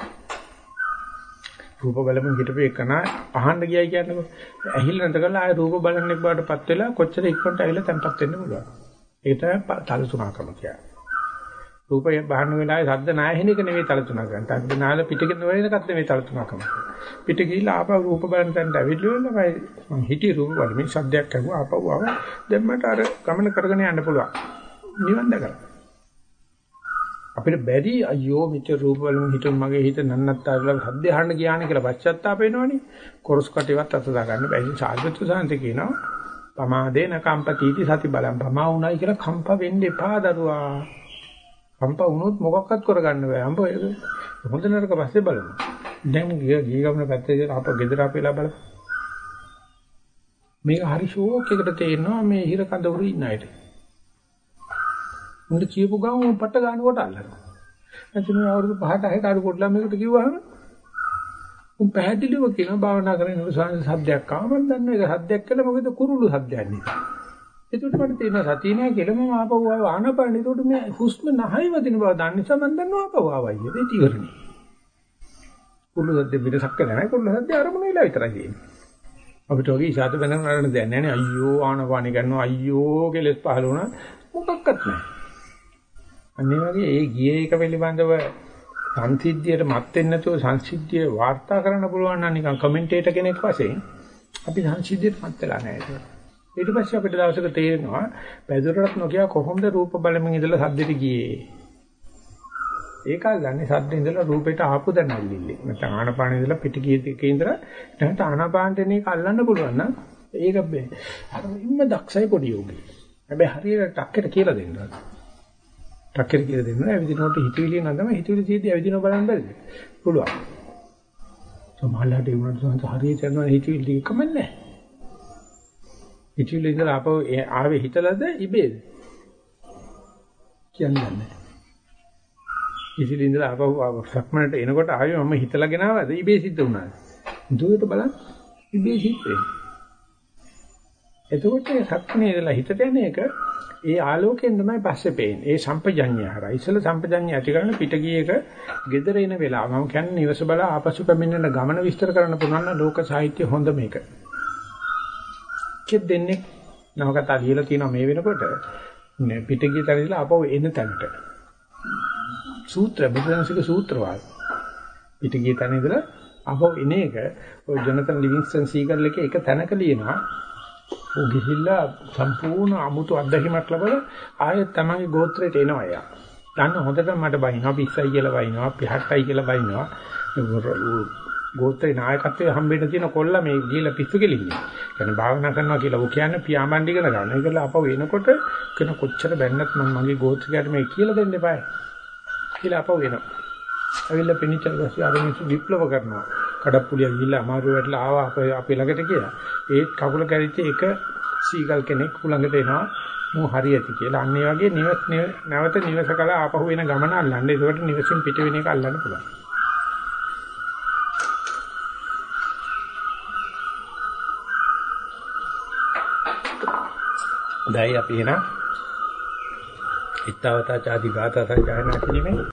රූප බලමින් හිටපු එකන අහන්න ගියයි කියන්නේ ඇහිල්ල නැත කරලා ආය රූප බලන්නෙක් බවටපත් වෙලා කොච්චර ඉක්මනට ඇවිල්ලා තැම්පත් වෙන්න පුළුවන්. ඒක තමයි තලසුණාකම කියන්නේ. රූපය බහන වෙලාවේ ශබ්ද නැහැ හින එක නෙවෙයි තලතුණක් ගන්න. ශබ්ද නාල පිටකින් නොවනකත් නෙවෙයි තලතුණක්ම. පිට ගිහිල්ලා ආපහු රූප බලන තැනට ඇවිල්ලා මම හිතේ රූප බලමින් ශබ්දයක් අහුවා ආපහු ආවා. දැන් මට අර ගමන කරගෙන යන්න පුළුවන්. නිවන් දැකලා. අපිට බැරි අයියෝ මෙච්චර රූප බලමින් හිතුම් මගේ හිත නන්නත්තරලා සද්ද අහන්න ගියානේ කියලා පශ්චාත්තාප වෙනවනේ. කොරස් කටේවත් අත දා ගන්න බැරි. සාල්වතු සාන්ති කියනවා පමාදේන කම්පතිටි සති බලම් පමා උණයි කියලා කම්ප වෙන්න එපා දරුවා. කම්ප වුණොත් මොකක්වත් කරගන්න බෑ. අම්බ හොඳ නරක පස්සේ බලමු. දැන් ගිය ගිය ගමන පැත්තේ ඉඳලා අප ගෙදර අපේලා බලමු. මේක හරි ෂෝක් එකකට තේරෙනවා මේ හිර කඳවුරු ඉන්න අයට. උන්ට කියපු ගමන් පට ගන්නකොට අල්ලනවා. නැත්නම් මේ අවුරුදු 5ට 6ට අඩු කොටලා මේකට කිව්වහම උන් පැහැදිලිව කියන භාවනා කරනකොට සාංශ සද්දයක් ආව මම දන්නවා ඒක සද්දයක් කියලා මොකද කුරුළු සද්දයක් නිසා. ඒකට මට තේරෙනවා සතිය නෑ කියලා මම ආපහු ආව ආනපන. ඒකට මේ හුස්ම නැහයි වදින බව දන්න නිසා මම දන්නවා ආපහු ආවයි. ඒක ඉවරනේ. කුරුළු සද්ද පිටසක් කරලා නැහැ කුරුළු සද්ද ආරමුණ වෙලා විතරයි තියෙන්නේ. අපිට වගේ ඉසాత වෙනම නරන දෙයක් නැහැ නේ අයියෝ ආනපානි ගන්නවා අයියෝ කෙලස් පහල වුණා මොකක්වත් නැහැ. අනිත් වගේ ඒ ගියේ එක පිළිබඳව සංසිද්ධියට මත් වෙන්නේ නැතුව සංසිද්ධිය වාර්තා කරන්න පුළුවන් නම් නිකන් කමෙන්ටේටර් කෙනෙක් වශයෙන් අපි සංසිද්ධියට මත් වෙලා නැහැ ඒක. ඊට පස්සේ අපිට දවසක තේරෙනවා පැදුරටත් නොකිය කොහොමද රූප බලමින් ඉඳලා සද්දෙට ගියේ. ඒකල් ගන්නේ සද්දෙන් ඉඳලා රූපෙට ආපු දැනල්ලිල්ලේ. නැත්නම් ආනපානෙ ඉඳලා පිට ගියේ ඉඳලා නැත්නම් ආනපානට එනේක අල්ලන්න පුළුවන් නම් ඒක බෑ. අර ඉන්න දක්ෂයි පොඩි යෝගී. හැබැයි හරියට ටක්කෙට කියලා දෙන්නවා. ටක්කර කියලා දෙනවා. ඇවිදිනකොට හිතවිලි නගම හිතවිලි තියෙද්දි ඇවිදිනව බලන්න බැරිද? පුළුවන්. සමහරවිට ඒ වුණාට සමහර හරියට යනවා හිතවිලි ටික කමන්නේ. හිතවිලි ඉඳලා ආපහු ආවේ හිතලද ඉබේද? කියන්නේ නැහැ. හිතවිලි ඉඳලා ආපහු සක්මනට එනකොට ආවේ මම හිතලා ගෙනාවද ඉබේ සිද්ධ වුණාද? දුරට බලන්න ඉබේ සිද්ධ වෙන්නේ. එතකොට සක්මනේ ඉඳලා හිතට එන එක ඒ ආලෝකයෙන් තමයි පස්සේ පේන්නේ. ඒ සම්පජඤ්ඤය හරහා. ඉස්සෙල්ලා සම්පජඤ්ඤය ඇති කරන පිට ගියේක gedara එන වෙලාව. මම කියන්නේ නිවස බලා ආපසු පැමිණෙන ගමන විස්තර කරන්න පුළුවන් ලෝක සාහිත්‍ය හොඳ මේක. කෙත් දෙන්නේ නවකතා ලියලා තියෙනවා මේ වෙනකොට පිට ගිය තැන ඉඳලා ආපහු එන තැනට. සූත්‍ර බුදුරජාණන්සේක සූත්‍ර වාද. පිට ගිය තැන ඉඳලා ආපහු එන එක ඔය ජොනතන් ලිවින්ස්ටන් සීගල් එකේ එක තැනක ලියනවා. ਉਹ ගිහිල්ලා සම්පූර්ණ අමුතු අත්දැකීමක් ලැබලා ආයෙත් තමන්ගේ ගෝත්‍රයට එනවා යා. දන්න හොඳට මට බයිනවා පිස්සයි කියලා බයිනවා පිහට්ටයි කියලා බයිනවා. ගෝත්‍රේ නායකත්වයේ හම්බෙන්න තියෙන කොල්ල මේ ගිහිල්ලා පිස්සු කෙලින්නේ. කියන්නේ භාවනා කරනවා කියලා ඔය කියන්නේ පියාඹන් ඉගෙන ගන්න. ඒකල අපව වෙනකොට කෙන කොච්චර බැන්නත් මම මගේ ගෝත්‍රිකයට මේ කියලා දෙන්න එපා. කියලා අපව වෙනවා. ඇවිල්ලා පිනිච්චල් ගස්සේ අර මිනිස්සු විප්ලව කරනවා. කඩප්පුලිය ගිහිල්ලා අමාරු වෙట్లా ආවා අපේ අපේ ළඟට කියලා. ඒත් කකුල කැරිච්ච එක සීගල් කෙනෙක් ළඟට එනවා. මෝ හරියටි කියලා. අන්න ඒ වගේ නිවස් නැවත නිවස කළා ආපහු වෙන ගමන අල්ලන්න. ඒකට නිවසින් පිට වෙන එක අල්ලන්න පුළුවන්. දැයි අපි එන ඉත්තවතා ചാති ගාථා සංජානනා කිරීමේ